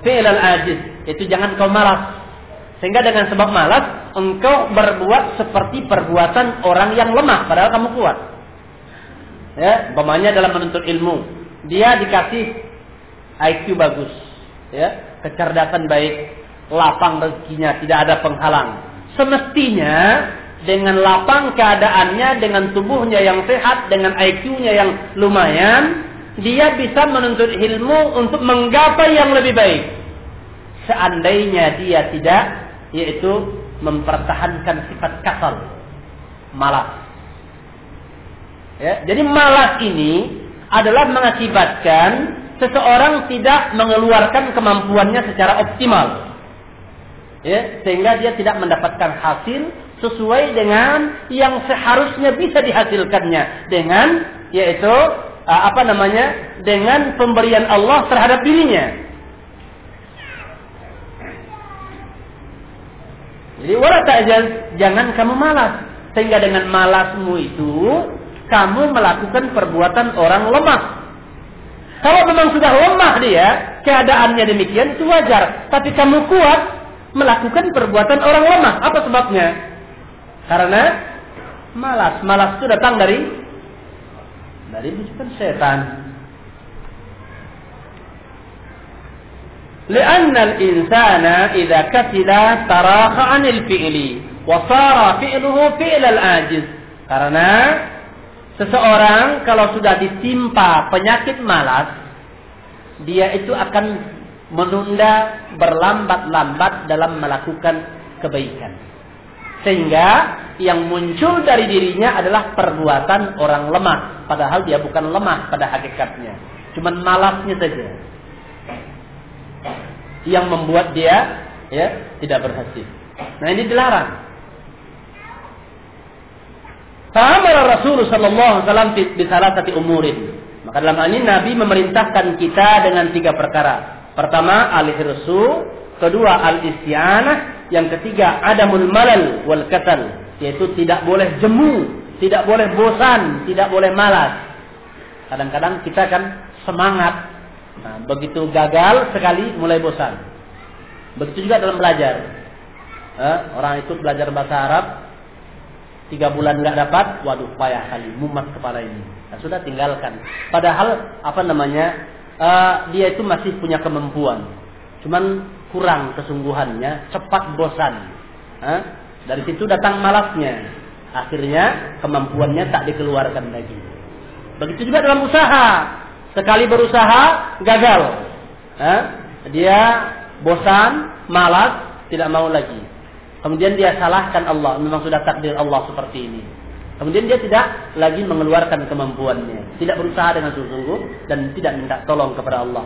fi'l al-ajiz. Itu jangan kau malas. Sehingga dengan sebab malas engkau berbuat seperti perbuatan orang yang lemah padahal kamu kuat. Ya, umpamanya dalam menuntut ilmu, dia dikasih IQ bagus, ya, kecerdasan baik, lapang rezekinya, tidak ada penghalang Semestinya dengan lapang keadaannya, dengan tubuhnya yang sehat, dengan IQ-nya yang lumayan, dia bisa menuntut ilmu untuk menggapai yang lebih baik. Seandainya dia tidak, yaitu mempertahankan sifat kasal, malas. Ya, jadi malas ini adalah mengakibatkan seseorang tidak mengeluarkan kemampuannya secara optimal. Ya, sehingga dia tidak mendapatkan hasil sesuai dengan yang seharusnya bisa dihasilkannya dengan yaitu uh, apa namanya dengan pemberian Allah terhadap dirinya. Jadi wala jangan kamu malas sehingga dengan malasmu itu kamu melakukan perbuatan orang lemah. Kalau memang sudah lemah dia, keadaannya demikian itu wajar. Tapi kamu kuat melakukan perbuatan orang lemah. Apa sebabnya? Karena malas. Malas itu datang dari dari bujukan setan. لأن الإنسان إذا كسل تراخى عن الفعل وصار فعله فعل العاجز karena seseorang kalau sudah ditimpa penyakit malas dia itu akan menunda berlambat-lambat dalam melakukan kebaikan sehingga yang muncul dari dirinya adalah perbuatan orang lemah padahal dia bukan lemah pada hakikatnya cuman malasnya saja yang membuat dia ya tidak berhasil. Nah ini dilarang. Fa'amara Rasul sallallahu alaihi wasallam satu umurin. Maka dalam hal ini Nabi memerintahkan kita dengan tiga perkara. Pertama, alih resu, kedua al-isti'anah, yang ketiga adamul malal wal kasal, yaitu tidak boleh jemu, tidak boleh bosan, tidak boleh malas. Kadang-kadang kita kan semangat Nah, begitu gagal sekali mulai bosan. Begitu juga dalam belajar. Eh, orang itu belajar bahasa Arab tiga bulan nggak dapat, waduh payah kali, mumat kepala ini. Nah, sudah tinggalkan. Padahal apa namanya eh, dia itu masih punya kemampuan, cuman kurang kesungguhannya, cepat bosan. Eh, dari situ datang malasnya. Akhirnya kemampuannya tak dikeluarkan lagi. Begitu juga dalam usaha. Sekali berusaha gagal. Eh? Dia bosan, malas, tidak mau lagi. Kemudian dia salahkan Allah, memang sudah takdir Allah seperti ini. Kemudian dia tidak lagi mengeluarkan kemampuannya, tidak berusaha dengan sungguh-sungguh dan tidak minta tolong kepada Allah.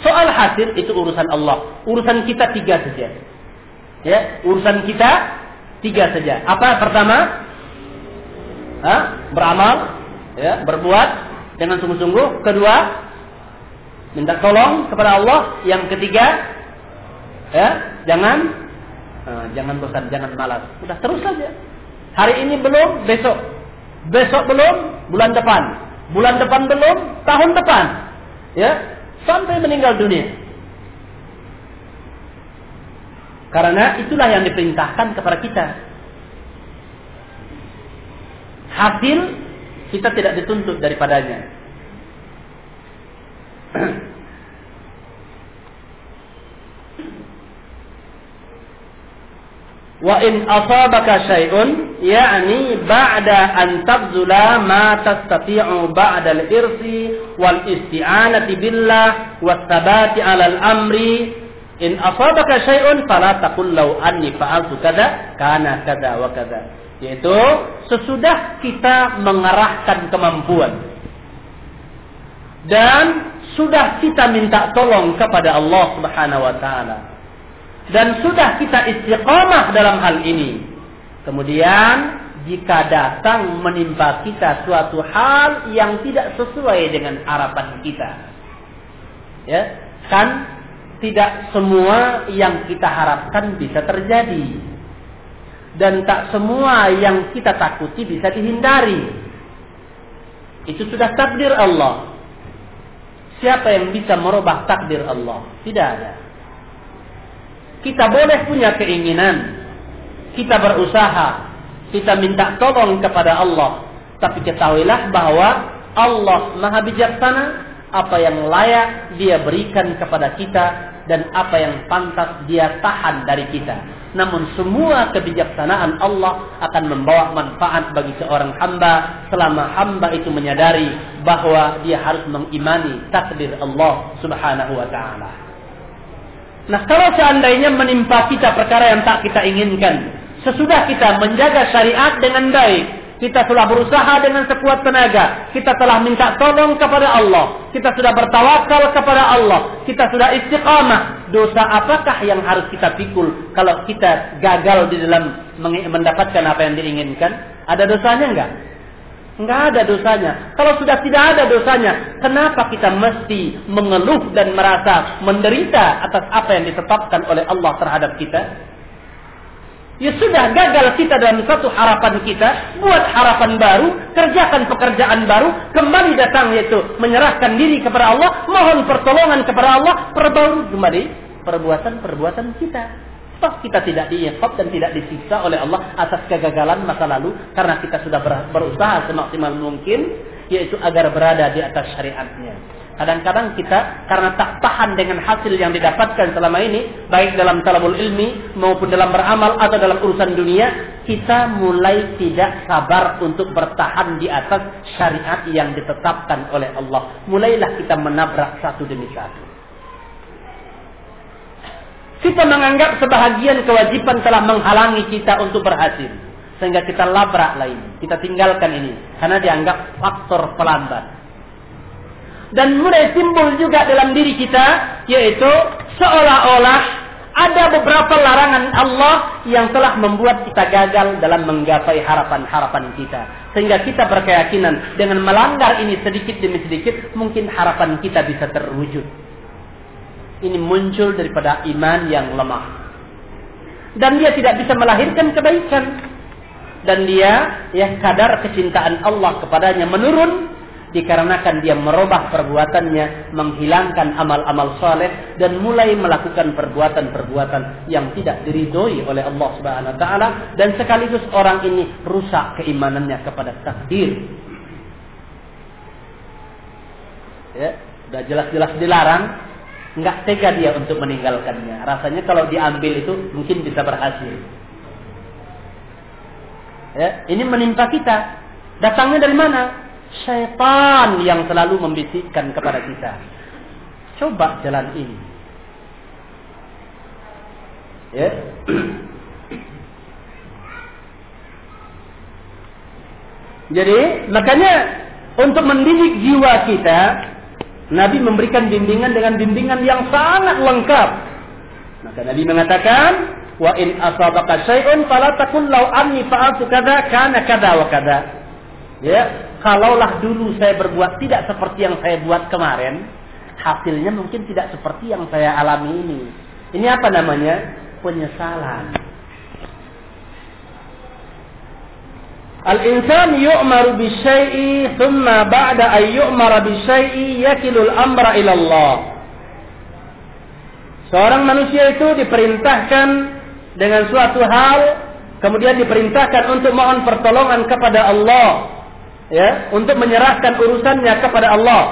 Soal hasil itu urusan Allah, urusan kita tiga saja. Ya, urusan kita tiga saja. Apa pertama? Hah? Beramal, ya, berbuat, dengan sungguh-sungguh. Kedua, minta tolong kepada Allah. Yang ketiga, ya, jangan jangan bosan, jangan malas. Sudah terus saja. Hari ini belum, besok. Besok belum, bulan depan. Bulan depan belum, tahun depan. Ya, sampai meninggal dunia. Karena itulah yang diperintahkan kepada kita. Hasil kita tidak dituntut daripadanya. <clears throat> Wa in asabaka syai'un yakni ba'da an tabzula ma tastati'u ba'da al-irsi wal isti'anati billah was sabati 'ala al-amri in asabaka syai'un fala taqul law anni fa'altu kada kana kada wa kada. Yaitu sesudah kita mengarahkan kemampuan. Dan sudah kita minta tolong kepada Allah Subhanahu wa taala dan sudah kita istiqamah dalam hal ini. Kemudian jika datang menimpa kita suatu hal yang tidak sesuai dengan harapan kita. Ya, kan tidak semua yang kita harapkan bisa terjadi dan tak semua yang kita takuti bisa dihindari. Itu sudah takdir Allah. Siapa yang bisa merubah takdir Allah? Tidak ada. Kita boleh punya keinginan. Kita berusaha. Kita minta tolong kepada Allah. Tapi ketahuilah bahwa Allah maha bijaksana. Apa yang layak dia berikan kepada kita. Dan apa yang pantas dia tahan dari kita. Namun semua kebijaksanaan Allah akan membawa manfaat bagi seorang hamba selama hamba itu menyadari bahwa dia harus mengimani takdir Allah Subhanahu wa taala. Nah, kalau seandainya menimpa kita perkara yang tak kita inginkan, sesudah kita menjaga syariat dengan baik, Kita telah berusaha dengan sekuat tenaga. Kita telah minta tolong kepada Allah. Kita sudah bertawakal kepada Allah. Kita sudah istiqamah. Dosa apakah yang harus kita pikul kalau kita gagal di dalam mendapatkan apa yang diinginkan? Ada dosanya enggak? Enggak ada dosanya. Kalau sudah tidak ada dosanya, kenapa kita mesti mengeluh dan merasa menderita atas apa yang ditetapkan oleh Allah terhadap kita? Ya sudah gagal kita dalam satu harapan kita, buat harapan baru, kerjakan pekerjaan baru, kembali datang yaitu menyerahkan diri kepada Allah, mohon pertolongan kepada Allah, perbaharui kembali perbuatan-perbuatan kita. Toh kita tidak diiqab dan tidak disiksa oleh Allah atas kegagalan masa lalu karena kita sudah berusaha semaksimal mungkin yaitu agar berada di atas syariatnya. Kadang-kadang kita karena tak tahan dengan hasil yang didapatkan selama ini, baik dalam talabul ilmi maupun dalam beramal atau dalam urusan dunia, kita mulai tidak sabar untuk bertahan di atas syariat yang ditetapkan oleh Allah. Mulailah kita menabrak satu demi satu. Kita menganggap sebahagian kewajiban telah menghalangi kita untuk berhasil. Sehingga kita labrak lain. Kita tinggalkan ini. Karena dianggap faktor pelambat dan mulai timbul juga dalam diri kita yaitu seolah-olah ada beberapa larangan Allah yang telah membuat kita gagal dalam menggapai harapan-harapan kita. Sehingga kita berkeyakinan dengan melanggar ini sedikit demi sedikit, mungkin harapan kita bisa terwujud. Ini muncul daripada iman yang lemah. Dan dia tidak bisa melahirkan kebaikan. Dan dia ya kadar kecintaan Allah kepadanya menurun dikarenakan dia merubah perbuatannya, menghilangkan amal-amal saleh dan mulai melakukan perbuatan-perbuatan yang tidak diridhoi oleh Allah Subhanahu wa taala dan sekaligus orang ini rusak keimanannya kepada takdir. Ya, sudah jelas-jelas dilarang, nggak tega dia untuk meninggalkannya. Rasanya kalau diambil itu mungkin bisa berhasil. Ya, ini menimpa kita. Datangnya dari mana? syaitan yang selalu membisikkan kepada kita. Coba jalan ini. Ya. Jadi, makanya untuk mendidik jiwa kita, Nabi memberikan bimbingan dengan bimbingan yang sangat lengkap. Maka Nabi mengatakan, "Wa in asabaka syai'un fala takun law anni fa'altu kadza kana kadza wa kadza." Ya, kalaulah dulu saya berbuat tidak seperti yang saya buat kemarin, hasilnya mungkin tidak seperti yang saya alami ini. Ini apa namanya? Penyesalan. Al-insan yu'maru bisyai'i thumma ba'da ay yu'mara bisyai'i yakilul amra ila Allah. Seorang manusia itu diperintahkan dengan suatu hal, kemudian diperintahkan untuk mohon pertolongan kepada Allah ya untuk menyerahkan urusannya kepada Allah.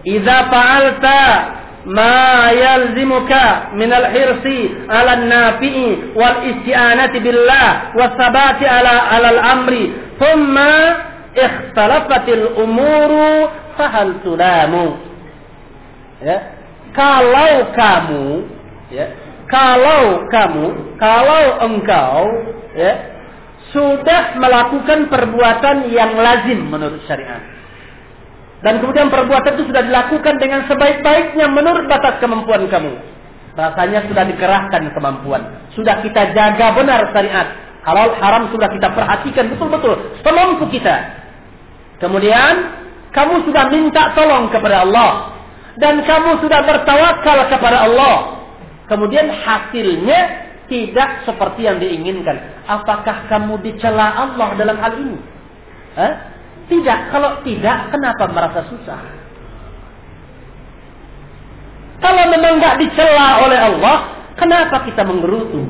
Idza fa'alta ma yalzimuka min al-hirsi 'ala an-nafi'i wal isti'anati billah was sabati 'ala 'ala al-amri thumma ikhtalafatil umuru fahal tulamu. Ya. Kalau kamu ya kalau kamu kalau engkau ya sudah melakukan perbuatan yang lazim menurut syariat. Dan kemudian perbuatan itu sudah dilakukan dengan sebaik-baiknya menurut batas kemampuan kamu. Rasanya sudah dikerahkan kemampuan. Sudah kita jaga benar syariat. Halal haram sudah kita perhatikan betul-betul. Semampu kita. Kemudian kamu sudah minta tolong kepada Allah. Dan kamu sudah bertawakal kepada Allah. Kemudian hasilnya tidak seperti yang diinginkan. Apakah kamu dicela Allah dalam hal ini? Eh? Tidak. Kalau tidak, kenapa merasa susah? Kalau memang nggak dicela oleh Allah, kenapa kita menggerutu?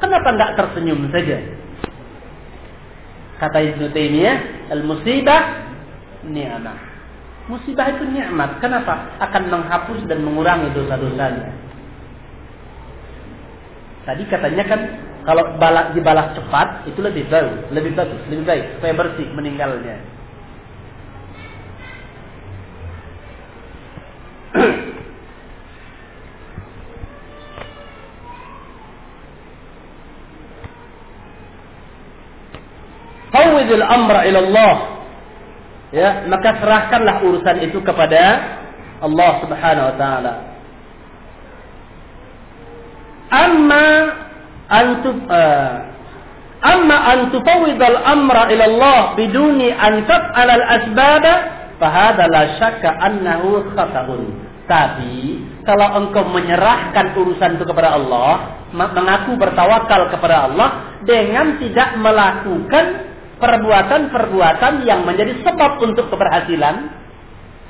Kenapa nggak tersenyum saja? Kata Ibnu Taimiyah, al-musibah ni'mah. Musibah itu nikmat. Kenapa? Akan menghapus dan mengurangi dosa-dosanya. Tadi katanya kan kalau balas dibalas cepat itu lebih bagus, lebih bagus, lebih baik supaya bersih meninggalnya. <clears throat> fawwidil amra ila Allah. Ya, maka serahkanlah urusan itu kepada Allah Subhanahu wa taala. Amma antu uh, amma an tufawwidal amra ila Allah biduni an taf'ala al-asbab fahada la syakka annahu khata'un. Tapi kalau engkau menyerahkan urusan itu kepada Allah, mengaku bertawakal kepada Allah dengan tidak melakukan perbuatan-perbuatan yang menjadi sebab untuk keberhasilan,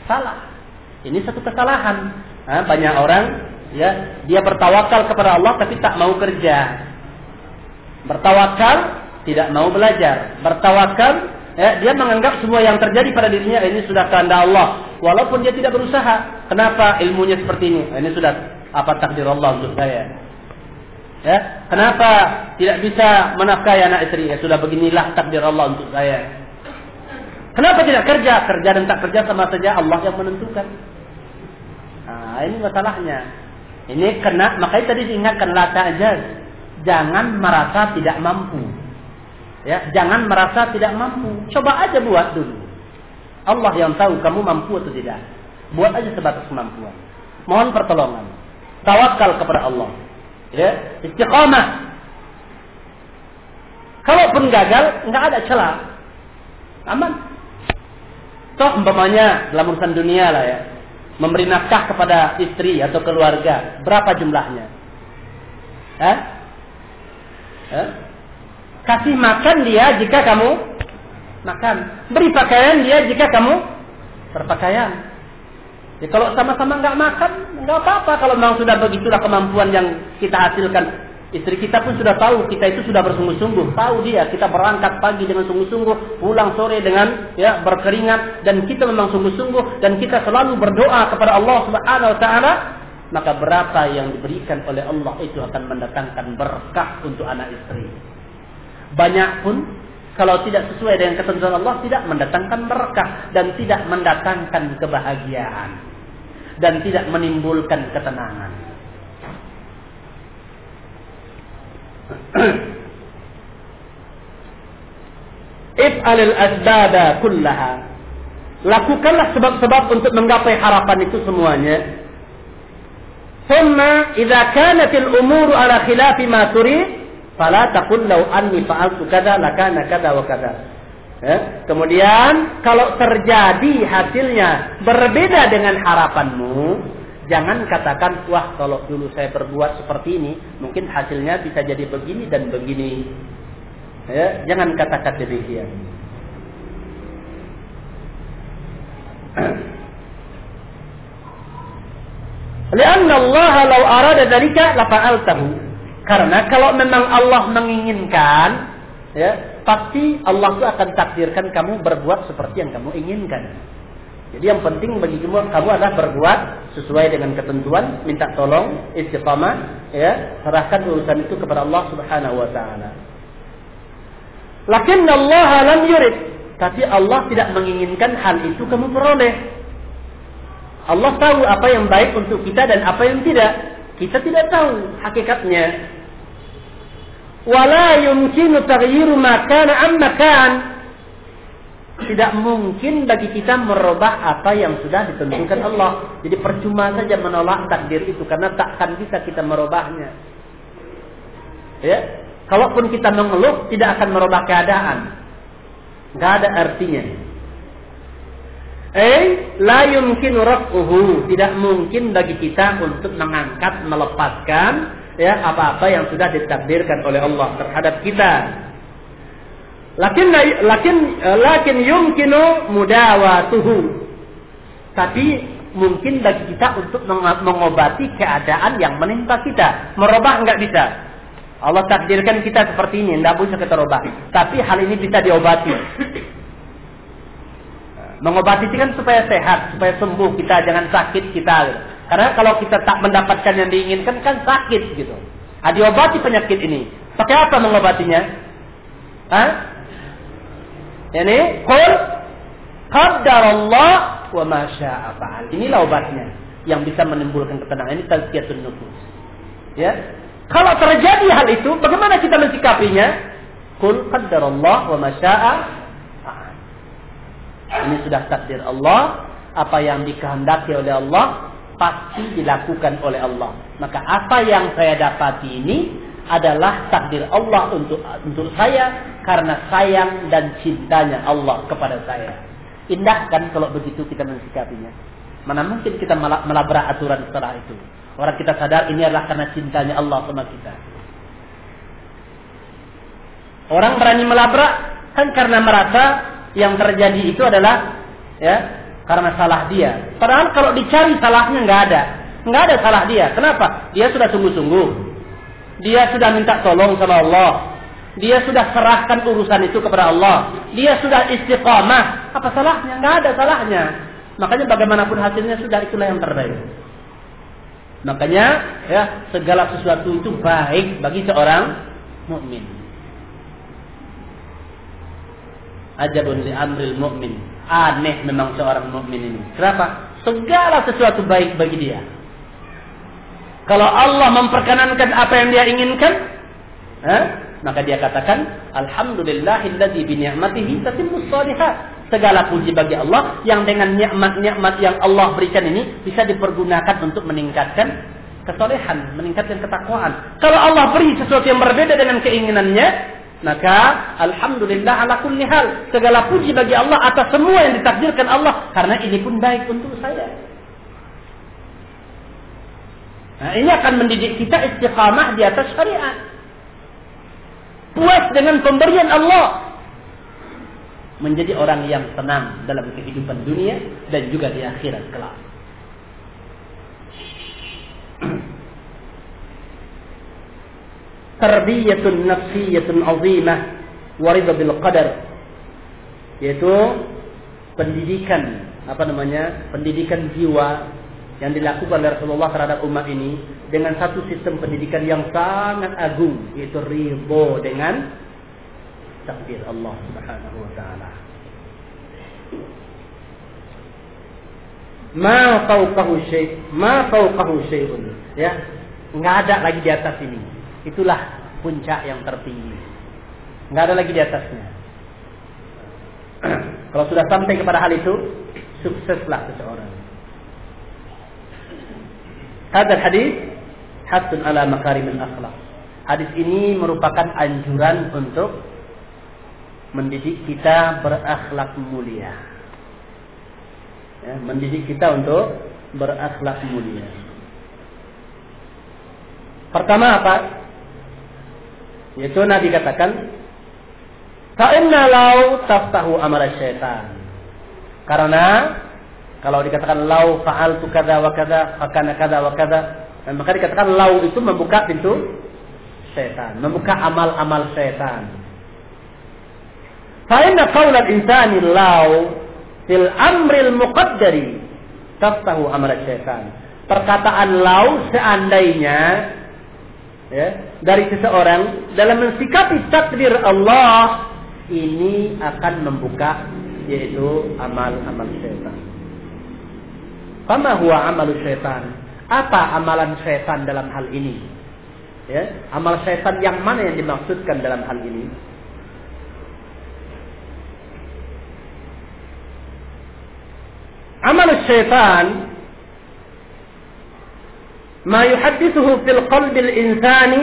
salah. Ini satu kesalahan. Nah, banyak orang ya dia bertawakal kepada Allah tapi tak mau kerja. Bertawakal tidak mau belajar. Bertawakal Ya, dia menganggap semua yang terjadi pada dirinya ini sudah kehendak Allah, walaupun dia tidak berusaha. Kenapa ilmunya seperti ini? Ini sudah apa takdir Allah untuk saya. Ya, kenapa tidak bisa menafkahi anak istri? Ya sudah beginilah takdir Allah untuk saya. Kenapa tidak kerja? Kerja dan tak kerja sama saja Allah yang menentukan. Nah, ini masalahnya. Ini kena, makanya tadi diingatkan lata aja. Jangan merasa tidak mampu. Ya, jangan merasa tidak mampu. Coba aja buat dulu. Allah yang tahu kamu mampu atau tidak. Buat aja sebatas kemampuan. Mohon pertolongan. Tawakal kepada Allah. Ya, istiqamah. Kalaupun gagal, nggak ada celah. Aman. Toh umpamanya dalam urusan dunia lah ya. Memberi nafkah kepada istri atau keluarga. Berapa jumlahnya? Hah? Kasih makan dia jika kamu makan. Beri pakaian dia jika kamu berpakaian. Ya, kalau sama-sama nggak makan, nggak apa-apa. Kalau memang sudah begitulah kemampuan yang kita hasilkan. Istri kita pun sudah tahu kita itu sudah bersungguh-sungguh. Tahu dia kita berangkat pagi dengan sungguh-sungguh, pulang sore dengan ya berkeringat dan kita memang sungguh-sungguh dan kita selalu berdoa kepada Allah Subhanahu wa taala maka berapa yang diberikan oleh Allah itu akan mendatangkan berkah untuk anak istri banyak pun kalau tidak sesuai dengan ketentuan Allah tidak mendatangkan berkah dan tidak mendatangkan kebahagiaan dan tidak menimbulkan ketenangan. <clears throat> If'alil asbada kullaha. Lakukanlah sebab-sebab untuk menggapai harapan itu semuanya. Idza kanatil umuru ala khilafi ma turid Fala takun lau anni fa'altu kada lakana kada wa kada. Ya. Kemudian kalau terjadi hasilnya berbeda dengan harapanmu, jangan katakan wah kalau dulu saya berbuat seperti ini, mungkin hasilnya bisa jadi begini dan begini. Ya, jangan katakan demikian. <clears throat> Lianna Allah law arada dzalika la fa'altahu. Karena kalau memang Allah menginginkan, ya pasti Allah itu akan takdirkan kamu berbuat seperti yang kamu inginkan. Jadi yang penting bagi kamu, kamu adalah berbuat sesuai dengan ketentuan, minta tolong, istiqamah, ya, serahkan urusan itu kepada Allah Subhanahu wa taala. Lakin Allah lam yurid, tapi Allah tidak menginginkan hal itu kamu peroleh. Allah tahu apa yang baik untuk kita dan apa yang tidak. Kita tidak tahu hakikatnya wala yumkinu taghyiru makana am makan tidak mungkin bagi kita merubah apa yang sudah ditentukan Allah. Jadi percuma saja menolak takdir itu karena takkan bisa kita merubahnya. Ya, kalaupun kita mengeluh tidak akan merubah keadaan. Gak ada artinya. Eh, la yumkinu raf'uhu. Tidak mungkin bagi kita untuk mengangkat, melepaskan ya apa-apa yang sudah ditakdirkan oleh Allah terhadap kita. Lakin lakin lakin yumkinu mudawatuhu. Tapi mungkin bagi kita untuk mengobati keadaan yang menimpa kita. Merubah enggak bisa. Allah takdirkan kita seperti ini, tidak bisa kita rubah. Tapi hal ini bisa diobati. Mengobati itu kan supaya sehat, supaya sembuh kita, jangan sakit kita. Karena kalau kita tak mendapatkan yang diinginkan kan sakit gitu. Nah, diobati penyakit ini. Pakai apa mengobatinya? Hah? Ini qul qaddarallah wa ma syaa. Inilah obatnya yang bisa menimbulkan ketenangan. Ini tazkiyatun nufus. Ya. Kalau terjadi hal itu, bagaimana kita mensikapinya? Qul qaddarallah wa ma Ini sudah takdir Allah. Apa yang dikehendaki oleh Allah pasti dilakukan oleh Allah. Maka apa yang saya dapati ini adalah takdir Allah untuk untuk saya karena sayang dan cintanya Allah kepada saya. Indah kan kalau begitu kita mensikapinya. Mana mungkin kita melabrak aturan setelah itu. Orang kita sadar ini adalah karena cintanya Allah sama kita. Orang berani melabrak kan karena merasa yang terjadi itu adalah ya karena salah dia. Padahal kalau dicari salahnya nggak ada, nggak ada salah dia. Kenapa? Dia sudah sungguh-sungguh. Dia sudah minta tolong sama Allah. Dia sudah serahkan urusan itu kepada Allah. Dia sudah istiqamah. Apa salahnya? Nggak ada salahnya. Makanya bagaimanapun hasilnya sudah itulah yang terbaik. Makanya ya segala sesuatu itu baik bagi seorang mukmin. Ajabun li amril mu'min. Aneh memang seorang mukmin ini. Kenapa? Segala sesuatu baik bagi dia. Kalau Allah memperkenankan apa yang dia inginkan, eh, maka dia katakan, Alhamdulillahilladzi bi ni'matihi tatimmus shalihat. Segala puji bagi Allah yang dengan nikmat-nikmat yang Allah berikan ini bisa dipergunakan untuk meningkatkan kesolehan, meningkatkan ketakwaan. Kalau Allah beri sesuatu yang berbeda dengan keinginannya, maka alhamdulillah ala kulli hal. Segala puji bagi Allah atas semua yang ditakdirkan Allah karena ini pun baik untuk saya. Nah, ini akan mendidik kita istiqamah di atas syariat. Puas dengan pemberian Allah. Menjadi orang yang tenang dalam kehidupan dunia dan juga di akhirat kelak. Tarbiyatun nafsiyatun azimah warida bil qadar yaitu pendidikan apa namanya pendidikan jiwa yang dilakukan oleh Rasulullah terhadap umat ini dengan satu sistem pendidikan yang sangat agung yaitu ridho dengan takdir Allah Subhanahu wa taala. Ma fauqahu syai' ma fauqahu syai'un ya. Enggak ada lagi di atas ini Itulah puncak yang tertinggi. Nggak ada lagi di atasnya. <clears throat> Kalau sudah sampai kepada hal itu, sukseslah seseorang. Hadal hadis hasun ala makarimil akhlak. Hadis ini merupakan anjuran untuk mendidik kita berakhlak mulia. Ya, mendidik kita untuk berakhlak mulia. Pertama apa? Yaitu Nabi katakan, Fa'inna lau taftahu amal syaitan. Karena kalau dikatakan lau fa'al tu kada wa kada, fakana kada wa kada, dan maka dikatakan lau itu membuka pintu syaitan, membuka amal-amal syaitan. Fa'inna qawlal insani lau fil amril muqaddari taftahu amal syaitan. Perkataan lau seandainya ya, dari seseorang dalam mensikapi takdir Allah ini akan membuka yaitu amal-amal syaitan. Fama huwa syaitan? Apa amalan syaitan dalam hal ini? Ya, amal syaitan yang mana yang dimaksudkan dalam hal ini? Amal ما يحدثه في القلب الإنساني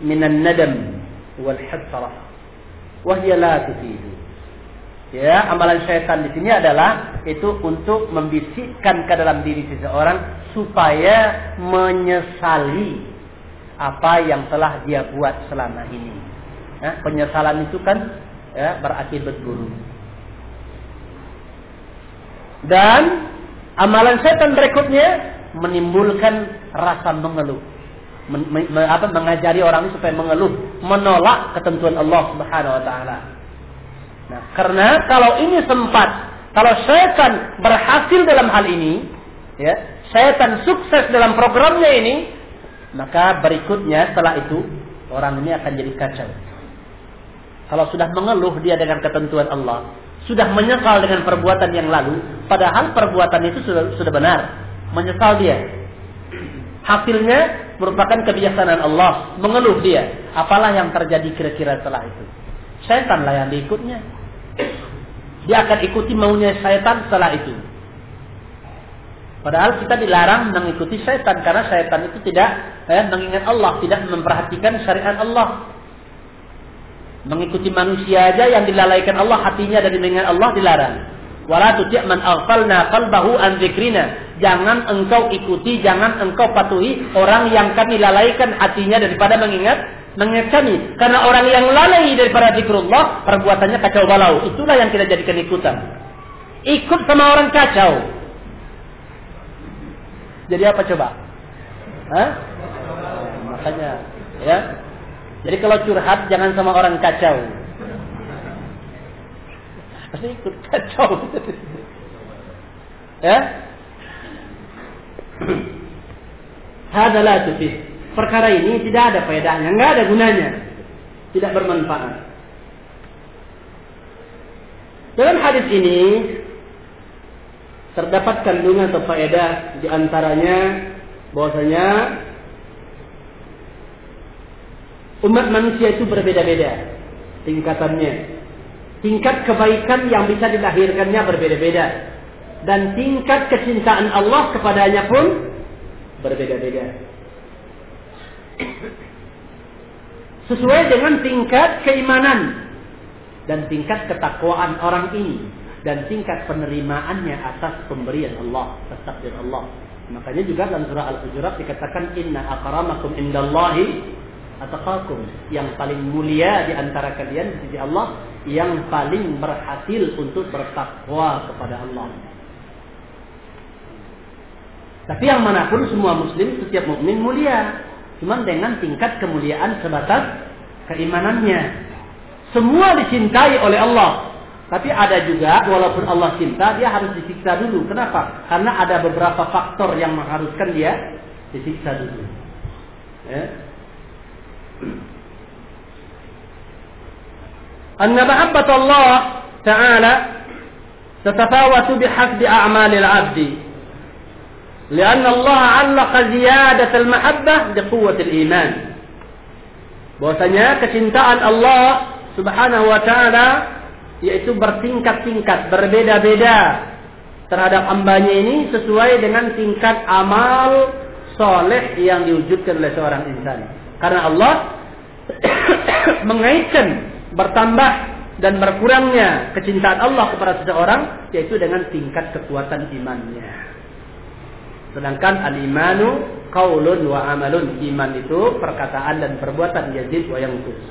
من الندم والحسرة وهي لا تفيد ya amalan syaitan di sini adalah itu untuk membisikkan ke dalam diri seseorang supaya menyesali apa yang telah dia buat selama ini. Nah, penyesalan itu kan ya, berakibat buruk. Dan amalan setan berikutnya menimbulkan rasa mengeluh. Men, me, apa, mengajari orang ini supaya mengeluh, menolak ketentuan Allah Subhanahu wa taala. Nah, karena kalau ini sempat, kalau syaitan berhasil dalam hal ini, ya, syaitan sukses dalam programnya ini, maka berikutnya setelah itu orang ini akan jadi kacau. Kalau sudah mengeluh dia dengan ketentuan Allah, sudah menyesal dengan perbuatan yang lalu, padahal perbuatan itu sudah sudah benar, menyesal dia. Hasilnya merupakan kebijaksanaan Allah. Mengeluh dia. Apalah yang terjadi kira-kira setelah itu. Setanlah yang diikutnya. Dia akan ikuti maunya syaitan setelah itu. Padahal kita dilarang mengikuti syaitan karena syaitan itu tidak eh, mengingat Allah, tidak memperhatikan syariat Allah. Mengikuti manusia aja yang dilalaikan Allah hatinya dari mengingat Allah dilarang. Wala man aghfalna qalbahu. Jangan engkau ikuti, jangan engkau patuhi orang yang kami lalaikan hatinya daripada mengingat mengingat kami. Karena orang yang lalai daripada zikrullah, perbuatannya kacau balau. Itulah yang kita jadikan ikutan. Ikut sama orang kacau. Jadi apa coba? Hah? Makanya, ya. Jadi kalau curhat jangan sama orang kacau. Pasti ikut kacau. ya? Hadalah. Perkara ini tidak ada faedahnya, nggak ada gunanya. Tidak bermanfaat. Dalam hadis ini terdapat kandungan atau faedah di antaranya bahwasanya umat manusia itu berbeda-beda tingkatannya. Tingkat kebaikan yang bisa dilahirkannya berbeda-beda. Dan tingkat kecintaan Allah kepadanya pun berbeda-beda. Sesuai dengan tingkat keimanan dan tingkat ketakwaan orang ini dan tingkat penerimaannya atas pemberian Allah, takdir Allah. Makanya juga dalam surah Al-Hujurat dikatakan inna akramakum indallahi ataqakum. Yang paling mulia di antara kalian di sisi Allah yang paling berhasil untuk bertakwa kepada Allah. Tapi yang mana pun semua muslim setiap mukmin mulia. Cuma dengan tingkat kemuliaan sebatas keimanannya. Semua dicintai oleh Allah. Tapi ada juga, walaupun Allah cinta, dia harus disiksa dulu. Kenapa? Karena ada beberapa faktor yang mengharuskan dia disiksa dulu. Ya. Anna mahabbat Allah Ta'ala تتفاوت بحسب أعمال العبد لأن الله علق زيادة المحبة بقوة الإيمان bahwasanya kecintaan Allah Subhanahu wa taala yaitu bertingkat-tingkat, berbeda-beda terhadap hambanya ini sesuai dengan tingkat amal soleh yang diwujudkan oleh seorang insan. Karena Allah <coughs> mengaitkan bertambah dan berkurangnya kecintaan Allah kepada seseorang yaitu dengan tingkat kekuatan imannya. Sedangkan al-imanu qaulun wa amalun. Iman itu perkataan dan perbuatan yazid wa yanqus.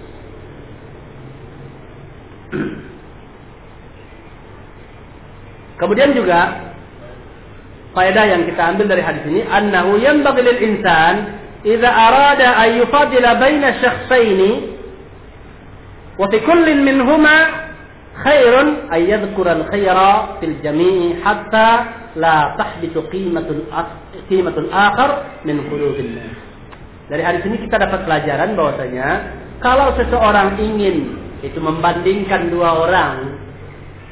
<clears throat> Kemudian juga faedah yang kita ambil dari hadis ini annahu yanbaghi lil insan idza arada an yufadila baina shakhsaini wa fi kullin minhuma khairun ay yadhkura al khaira fil jami'i hatta la tahbitu qimatul qimatul akhar min qulubil Dari hadis ini kita dapat pelajaran bahwasanya kalau seseorang ingin itu membandingkan dua orang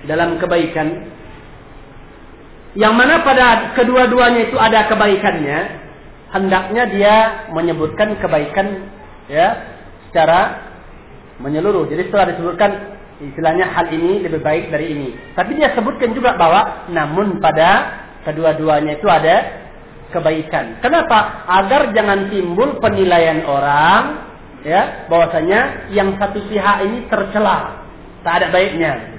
dalam kebaikan yang mana pada kedua-duanya itu ada kebaikannya hendaknya dia menyebutkan kebaikan ya secara menyeluruh jadi setelah disebutkan istilahnya hal ini lebih baik dari ini. Tapi dia sebutkan juga bahwa namun pada kedua-duanya itu ada kebaikan. Kenapa? Agar jangan timbul penilaian orang ya bahwasanya yang satu pihak ini tercela, tak ada baiknya.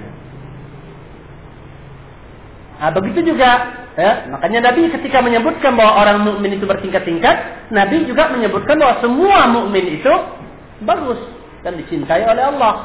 Nah, begitu juga ya, makanya Nabi ketika menyebutkan bahwa orang mukmin itu bertingkat-tingkat, Nabi juga menyebutkan bahwa semua mukmin itu bagus dan dicintai oleh Allah.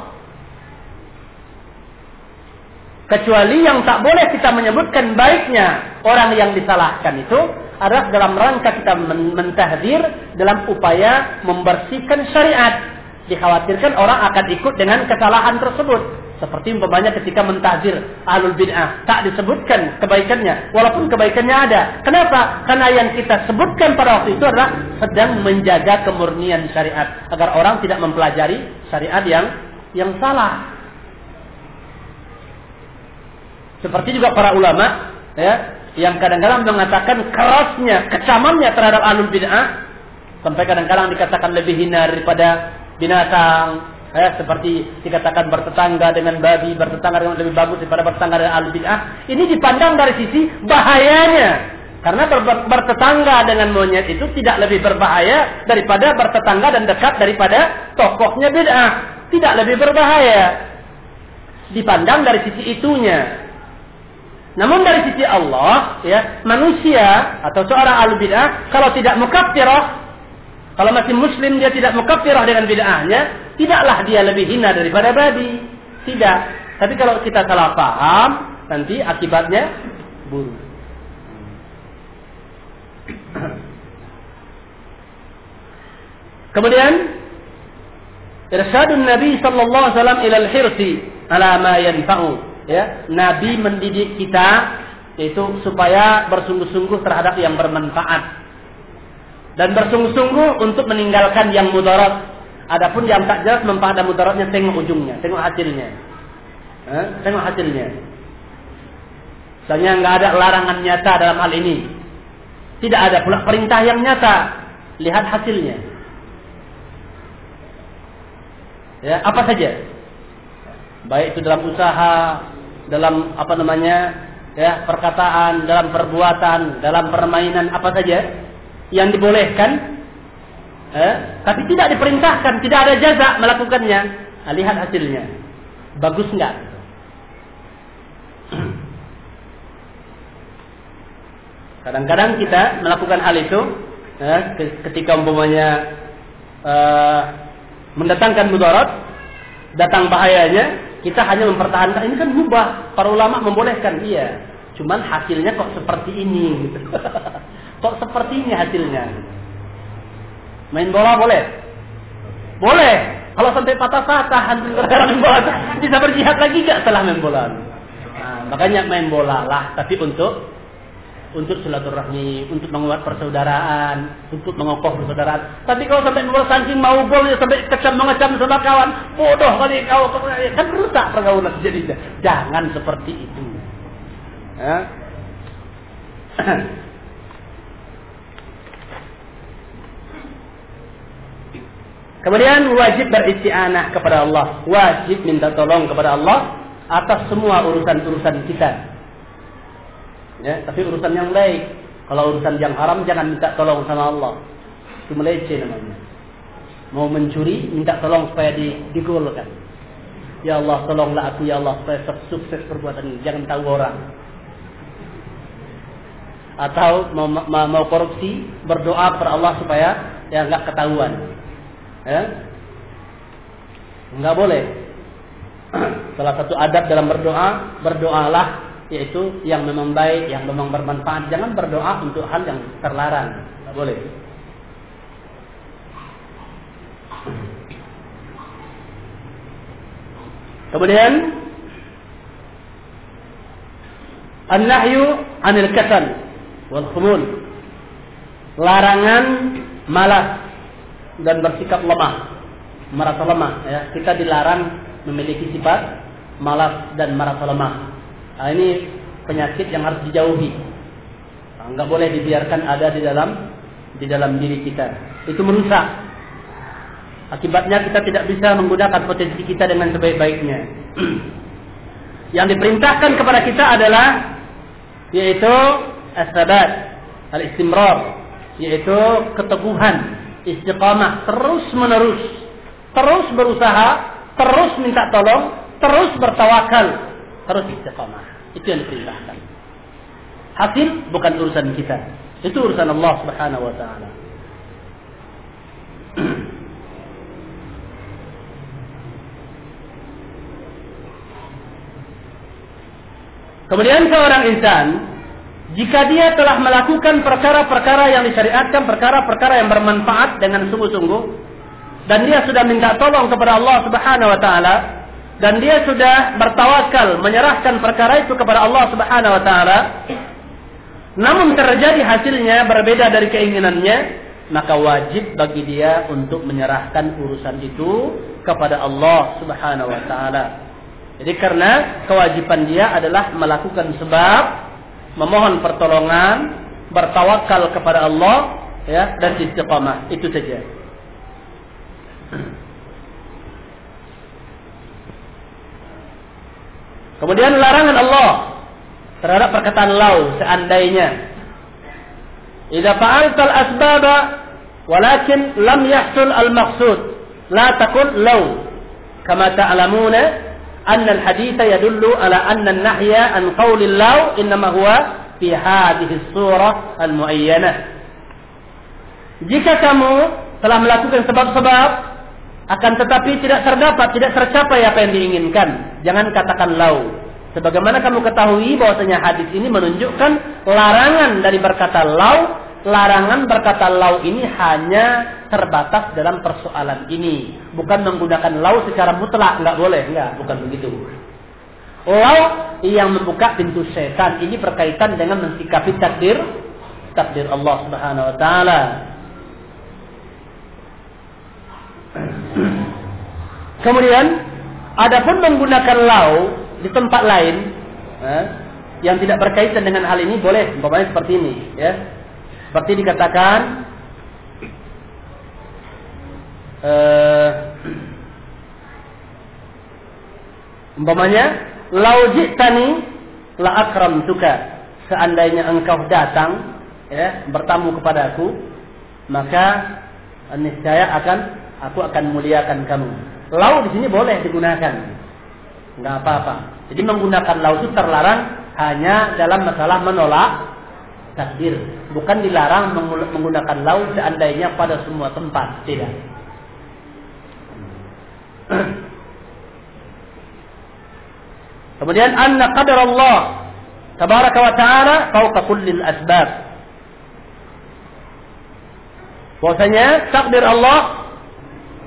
Kecuali yang tak boleh kita menyebutkan baiknya orang yang disalahkan itu adalah dalam rangka kita mentahdir dalam upaya membersihkan syariat. Dikhawatirkan orang akan ikut dengan kesalahan tersebut. Seperti umpamanya ketika mentahdir alul bid'ah. Tak disebutkan kebaikannya. Walaupun kebaikannya ada. Kenapa? Karena yang kita sebutkan pada waktu itu adalah sedang menjaga kemurnian syariat. Agar orang tidak mempelajari syariat yang yang salah. Seperti juga para ulama ya yang kadang-kadang mengatakan kerasnya, kecamannya terhadap alul bid'ah sampai kadang-kadang dikatakan lebih hina daripada binatang eh, seperti dikatakan bertetangga dengan babi, bertetangga dengan lebih bagus daripada bertetangga dengan ahli bid'ah. Ini dipandang dari sisi bahayanya. Karena ber bertetangga dengan monyet itu tidak lebih berbahaya daripada bertetangga dan dekat daripada tokohnya bid'ah. Tidak lebih berbahaya. Dipandang dari sisi itunya. Namun dari sisi Allah, ya, manusia atau seorang ahli bid'ah kalau tidak mukaffirah, kalau masih muslim dia tidak mukaffirah dengan bid'ahnya, tidaklah dia lebih hina daripada babi. Tidak. Tapi kalau kita salah paham, nanti akibatnya buruk. Kemudian irsyadun Nabi sallallahu alaihi wasallam ila al-hirsi ala ma yanfa'u. Ya, Nabi mendidik kita yaitu supaya bersungguh-sungguh terhadap yang bermanfaat dan bersungguh-sungguh untuk meninggalkan yang mudarat. Adapun yang tak jelas manfaat dan mudaratnya tengok ujungnya, tengok hasilnya. Eh, tengok hasilnya. Misalnya nggak ada larangan nyata dalam hal ini. Tidak ada pula perintah yang nyata. Lihat hasilnya. Ya, apa saja. Baik itu dalam usaha, dalam apa namanya? Ya, perkataan, dalam perbuatan, dalam permainan apa saja yang dibolehkan eh, tapi tidak diperintahkan, tidak ada jaza melakukannya. Nah, lihat hasilnya. Bagus enggak? <clears throat> Kadang-kadang kita melakukan hal itu eh, ketika umpamanya eh, mendatangkan mudarat, datang bahayanya, kita hanya mempertahankan ini kan mubah. Para ulama membolehkan, iya. Cuman hasilnya kok seperti ini gitu. <laughs> kok seperti ini hasilnya. Main bola boleh? Boleh. Kalau sampai patah-patah main bola bisa berjihad lagi gak setelah main bola? Nah, makanya main bola lah, tapi untuk untuk silaturahmi, untuk menguat persaudaraan, untuk mengokoh persaudaraan. Tapi kalau sampai bola saking mau gol ya sampai kecam mengecam sama kawan, bodoh kali kau kan rusak pergaulan jadinya. Jangan seperti itu. Ya. <clears throat> Kemudian wajib beristianah kepada Allah, wajib minta tolong kepada Allah atas semua urusan-urusan kita. Ya, tapi urusan yang baik. Kalau urusan yang haram jangan minta tolong sama Allah. Itu meleceh namanya. Mau mencuri minta tolong supaya di, digolkan. Ya Allah tolonglah aku ya Allah supaya sukses perbuatan ini. Jangan tahu orang. Atau mau, mau, mau korupsi berdoa kepada Allah supaya ya nggak ketahuan. Ya? Nggak boleh. <clears throat> Salah satu adab dalam berdoa, berdoalah yaitu yang memang baik, yang memang bermanfaat. Jangan berdoa untuk hal yang terlarang. Tidak boleh. Kemudian An-nahyu anil kasal wal khumul. Larangan malas dan bersikap lemah, merasa lemah ya. Kita dilarang memiliki sifat malas dan merasa lemah. Nah, ini penyakit yang harus dijauhi. Nah, nggak boleh dibiarkan ada di dalam di dalam diri kita. Itu merusak. Akibatnya kita tidak bisa menggunakan potensi kita dengan sebaik-baiknya. <clears throat> yang diperintahkan kepada kita adalah yaitu as-sabat, al-istimrar, yaitu keteguhan, istiqamah, terus menerus, terus berusaha, terus minta tolong, terus bertawakal, terus istiqamah. Itu yang diperintahkan. Hasil bukan urusan kita. Itu urusan Allah Subhanahu wa taala. <clears throat> Kemudian seorang insan jika dia telah melakukan perkara-perkara yang disyariatkan, perkara-perkara yang bermanfaat dengan sungguh-sungguh dan dia sudah minta tolong kepada Allah Subhanahu wa taala, dan dia sudah bertawakal menyerahkan perkara itu kepada Allah Subhanahu wa taala namun terjadi hasilnya berbeda dari keinginannya maka wajib bagi dia untuk menyerahkan urusan itu kepada Allah Subhanahu wa taala. Jadi karena kewajiban dia adalah melakukan sebab memohon pertolongan, bertawakal kepada Allah ya dan istiqamah. Itu saja. Kemudian larangan Allah terhadap perkataan lau seandainya. Idza fa'altal asbaba walakin lam yahsul al maqsud la takun lau kama ta'lamuna anna al-hadith yadullu ala anna an-nahya an qawli lau inma huwa fi hadhihi surah al-muayyanah. Jika kamu telah melakukan sebab-sebab akan tetapi tidak terdapat, tidak tercapai apa yang diinginkan. Jangan katakan lau. Sebagaimana kamu ketahui bahwasanya hadis ini menunjukkan larangan dari berkata lau. Larangan berkata lau ini hanya terbatas dalam persoalan ini. Bukan menggunakan lau secara mutlak. Nggak boleh. Nggak, bukan begitu. Lau yang membuka pintu setan. Ini berkaitan dengan mensikapi takdir. Takdir Allah subhanahu wa ta'ala. <clears throat> Kemudian, adapun menggunakan lau di tempat lain eh, yang tidak berkaitan dengan hal ini boleh, umpamanya seperti ini, ya. Seperti dikatakan eh, umpamanya lau tani la akram tuka seandainya engkau datang ya bertamu kepadaku maka niscaya akan aku akan muliakan kamu. Lau di sini boleh digunakan. Enggak apa-apa. Jadi menggunakan lau itu terlarang hanya dalam masalah menolak takdir. Bukan dilarang menggunakan lau seandainya pada semua tempat. Tidak. <clears throat> Kemudian anna qadar Allah tabaraka wa ta'ala fauqa kullil asbab. Bahwasanya takdir Allah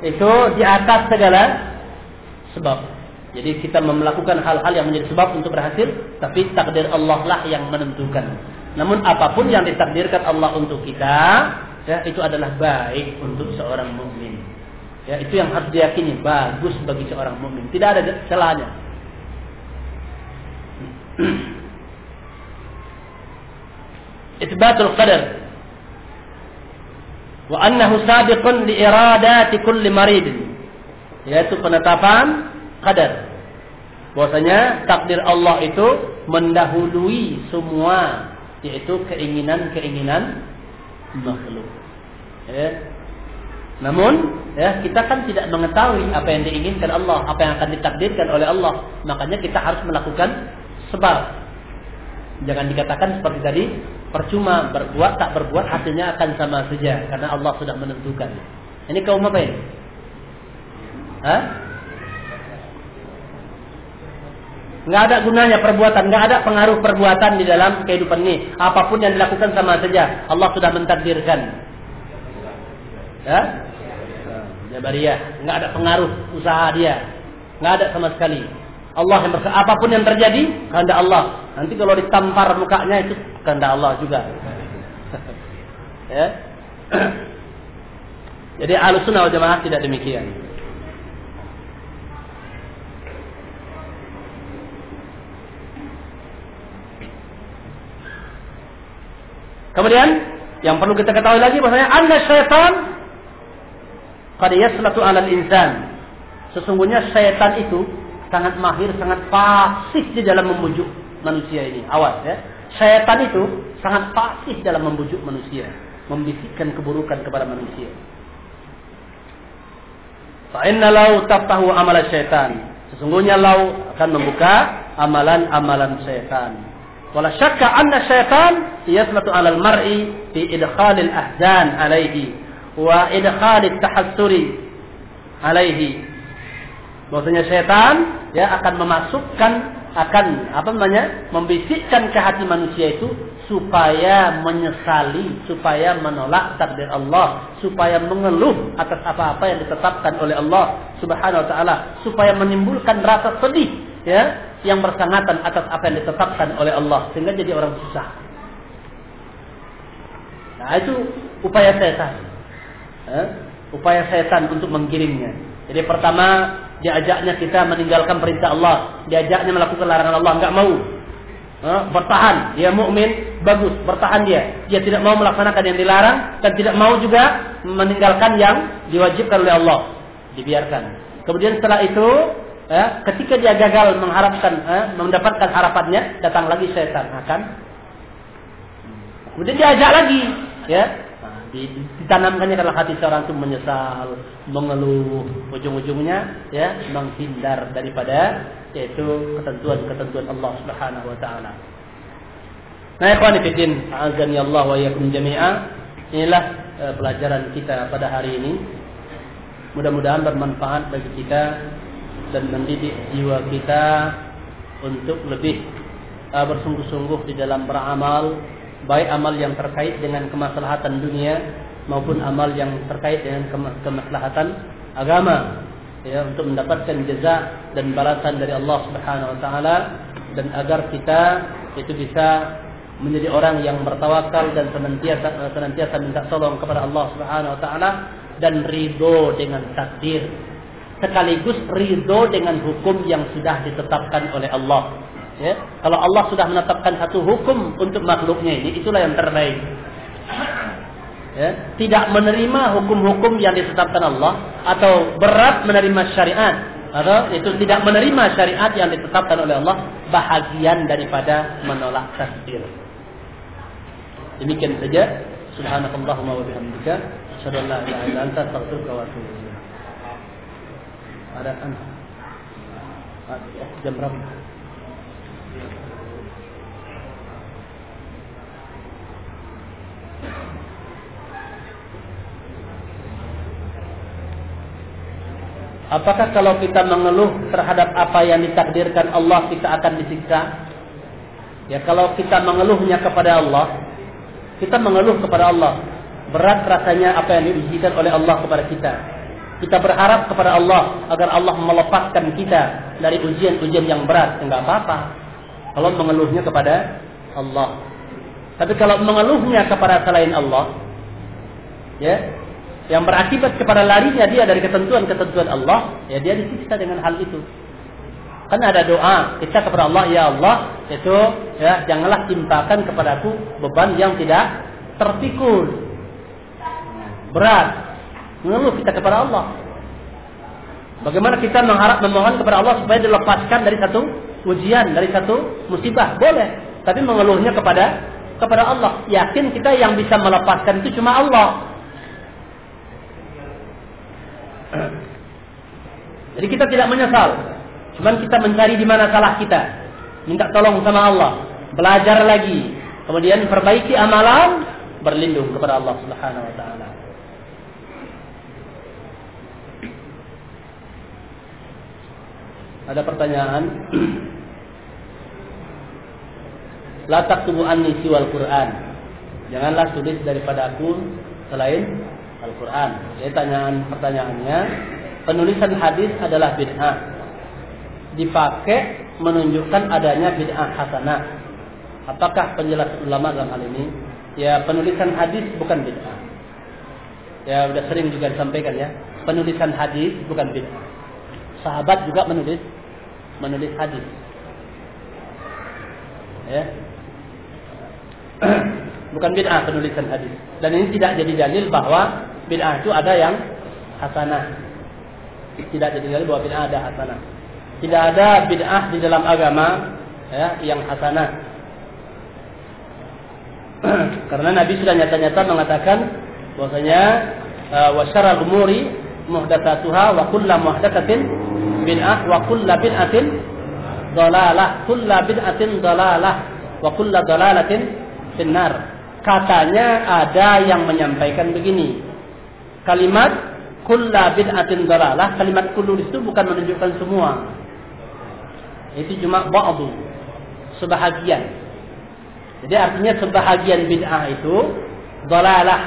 itu di atas segala sebab. Jadi kita melakukan hal-hal yang menjadi sebab untuk berhasil, tapi takdir Allah lah yang menentukan. Namun apa pun yang ditakdirkan Allah untuk kita, ya itu adalah baik untuk seorang mukmin. Ya, itu yang harus diyakini bagus bagi seorang mukmin. Tidak ada celahnya. <clears throat> Isbatul qadar wa annahu sabiqun li iradati kulli marid yaitu penetapan qadar bahwasanya takdir Allah itu mendahului semua yaitu keinginan-keinginan makhluk ya. namun ya kita kan tidak mengetahui apa yang diinginkan Allah apa yang akan ditakdirkan oleh Allah makanya kita harus melakukan sebab jangan dikatakan seperti tadi percuma berbuat tak berbuat hasilnya akan sama saja karena Allah sudah menentukan. Ini kaum apa ini? Hah? Nggak ada gunanya perbuatan, nggak ada pengaruh perbuatan di dalam kehidupan ini. Apa pun yang dilakukan sama saja, Allah sudah mentakdirkan. Ya? Jabariyah, nggak ada pengaruh usaha dia, nggak ada sama sekali. Allah yang berkata apa pun yang terjadi kehendak Allah. Nanti kalau ditampar mukanya itu kehendak Allah juga. <laughs> ya. <clears throat> Jadi alusuna wal jamaah tidak demikian. Kemudian yang perlu kita ketahui lagi bahwasanya anda syaitan qad yaslatu 'alal insan. Sesungguhnya syaitan itu sangat mahir, sangat fasih di dalam membujuk manusia ini. Awas ya. Syaitan itu sangat fasih dalam membujuk manusia, membisikkan keburukan kepada manusia. Fa'inna lau taftahu amal syaitan. Sesungguhnya lau akan membuka amalan-amalan syaitan. Wala syakka anna syaitan yaslatu alal mar'i fi idkhalil ahzan alaihi wa idkhalit tahassuri alaihi. Bahwasanya syaitan ya akan memasukkan akan apa namanya membisikkan ke hati manusia itu supaya menyesali, supaya menolak takdir Allah, supaya mengeluh atas apa-apa yang ditetapkan oleh Allah Subhanahu wa taala, supaya menimbulkan rasa sedih ya yang bersangatan atas apa yang ditetapkan oleh Allah sehingga jadi orang susah. Nah, itu upaya setan. Eh? Upaya setan untuk menggiringnya. Jadi pertama diajaknya kita meninggalkan perintah Allah, diajaknya melakukan larangan Allah, enggak mau. bertahan, dia mukmin, bagus, bertahan dia. Dia tidak mau melaksanakan yang dilarang dan tidak mau juga meninggalkan yang diwajibkan oleh Allah. Dibiarkan. Kemudian setelah itu ya, ketika dia gagal mengharapkan eh, mendapatkan harapannya datang lagi setan akan kemudian diajak lagi ya nah, ditanamkannya dalam hati seorang itu menyesal mengeluh ujung-ujungnya ya menghindar daripada yaitu ketentuan-ketentuan Allah Subhanahu wa taala Nah, ikhwan fillah, azani Allah wa iyyakum jami'a. Inilah uh, pelajaran kita pada hari ini. Mudah-mudahan bermanfaat bagi kita dan mendidik jiwa kita untuk lebih uh, bersungguh-sungguh di dalam beramal, baik amal yang terkait dengan kemaslahatan dunia maupun amal yang terkait dengan kemaslahatan agama. Ya untuk mendapatkan jaza dan balasan dari Allah Subhanahu wa taala dan agar kita itu bisa menjadi orang yang bertawakal dan senantiasa senantiasa minta tolong kepada Allah Subhanahu wa taala dan ridho dengan takdir sekaligus ridho dengan hukum yang sudah ditetapkan oleh Allah ya kalau Allah sudah menetapkan satu hukum untuk makhluknya ini itulah yang terbaik ya tidak menerima hukum-hukum yang ditetapkan Allah atau berat menerima syariat atau itu tidak menerima syariat yang ditetapkan oleh Allah bahagian daripada menolak takdir Demikian saja. Subhanakallahumma wa bihamdika asyhadu an la ilaha. Ada kan? Apakah kalau kita mengeluh terhadap apa yang ditakdirkan Allah kita akan disiksa? Ya kalau kita mengeluhnya kepada Allah, kita mengeluh kepada Allah. Berat rasanya apa yang diujikan oleh Allah kepada kita. Kita berharap kepada Allah agar Allah melepaskan kita dari ujian-ujian yang berat. Enggak apa-apa. Kalau mengeluhnya kepada Allah. Tapi kalau mengeluhnya kepada selain Allah, ya, yang berakibat kepada larinya dia dari ketentuan-ketentuan Allah, ya dia disiksa dengan hal itu. Kan ada doa kita kepada Allah, ya Allah, itu ya janganlah timpakan kepadaku beban yang tidak terpikul. Berat. Mengeluh kita kepada Allah. Bagaimana kita mengharap memohon kepada Allah supaya dilepaskan dari satu ujian, dari satu musibah? Boleh. Tapi mengeluhnya kepada kepada Allah. Yakin kita yang bisa melepaskan itu cuma Allah. Jadi kita tidak menyesal. Cuman kita mencari di mana salah kita. Minta tolong sama Allah. Belajar lagi. Kemudian perbaiki amalan. Berlindung kepada Allah subhanahu wa ta'ala. Ada pertanyaan? La taktubu anni siwal Qur'an. Janganlah tulis daripada aku selain Al-Quran. Jadi tanyaan pertanyaannya, penulisan hadis adalah bid'ah dipakai menunjukkan adanya bid'ah hasanah. Apakah penjelasan ulama dalam hal ini? Ya penulisan hadis bukan bid'ah. Ya sudah sering juga disampaikan ya. Penulisan hadis bukan bid'ah. Sahabat juga menulis menulis hadis. Ya. <clears throat> bukan bid'ah penulisan hadis. Dan ini tidak jadi dalil bahwa bid'ah itu ada yang hasanah. Tidak jadi dalil bahwa bid'ah ada hasanah. Tidak ada bid'ah di dalam agama ya, yang hasanah. <clears throat> Karena Nabi sudah nyata-nyata mengatakan bahwasanya uh, wa syarrul umuri muhdatsatuha wa kullu muhdatsatin bid'ah wa kullu bid'atin dalalah, kullu bid'atin dalalah wa kullu dalalatin finnar. Katanya ada yang menyampaikan begini. Kalimat kullu bid'atin dalalah, kalimat kullu itu bukan menunjukkan semua. Itu cuma ba'du. Sebahagian. Jadi artinya sebahagian bid'ah itu dalalah.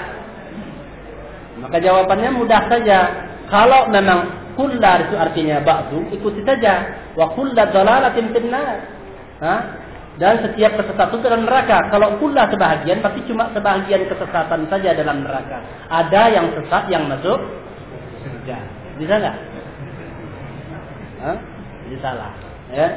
Maka jawabannya mudah saja. Kalau memang kullar itu artinya ba'du, ikuti saja. Wa kullar dalalatin finnar. Dan setiap kesesatan dalam neraka. Kalau kullah sebahagian, pasti cuma sebahagian kesesatan saja dalam neraka. Ada yang sesat yang masuk. Bisa nggak? Jadi salah. Ya.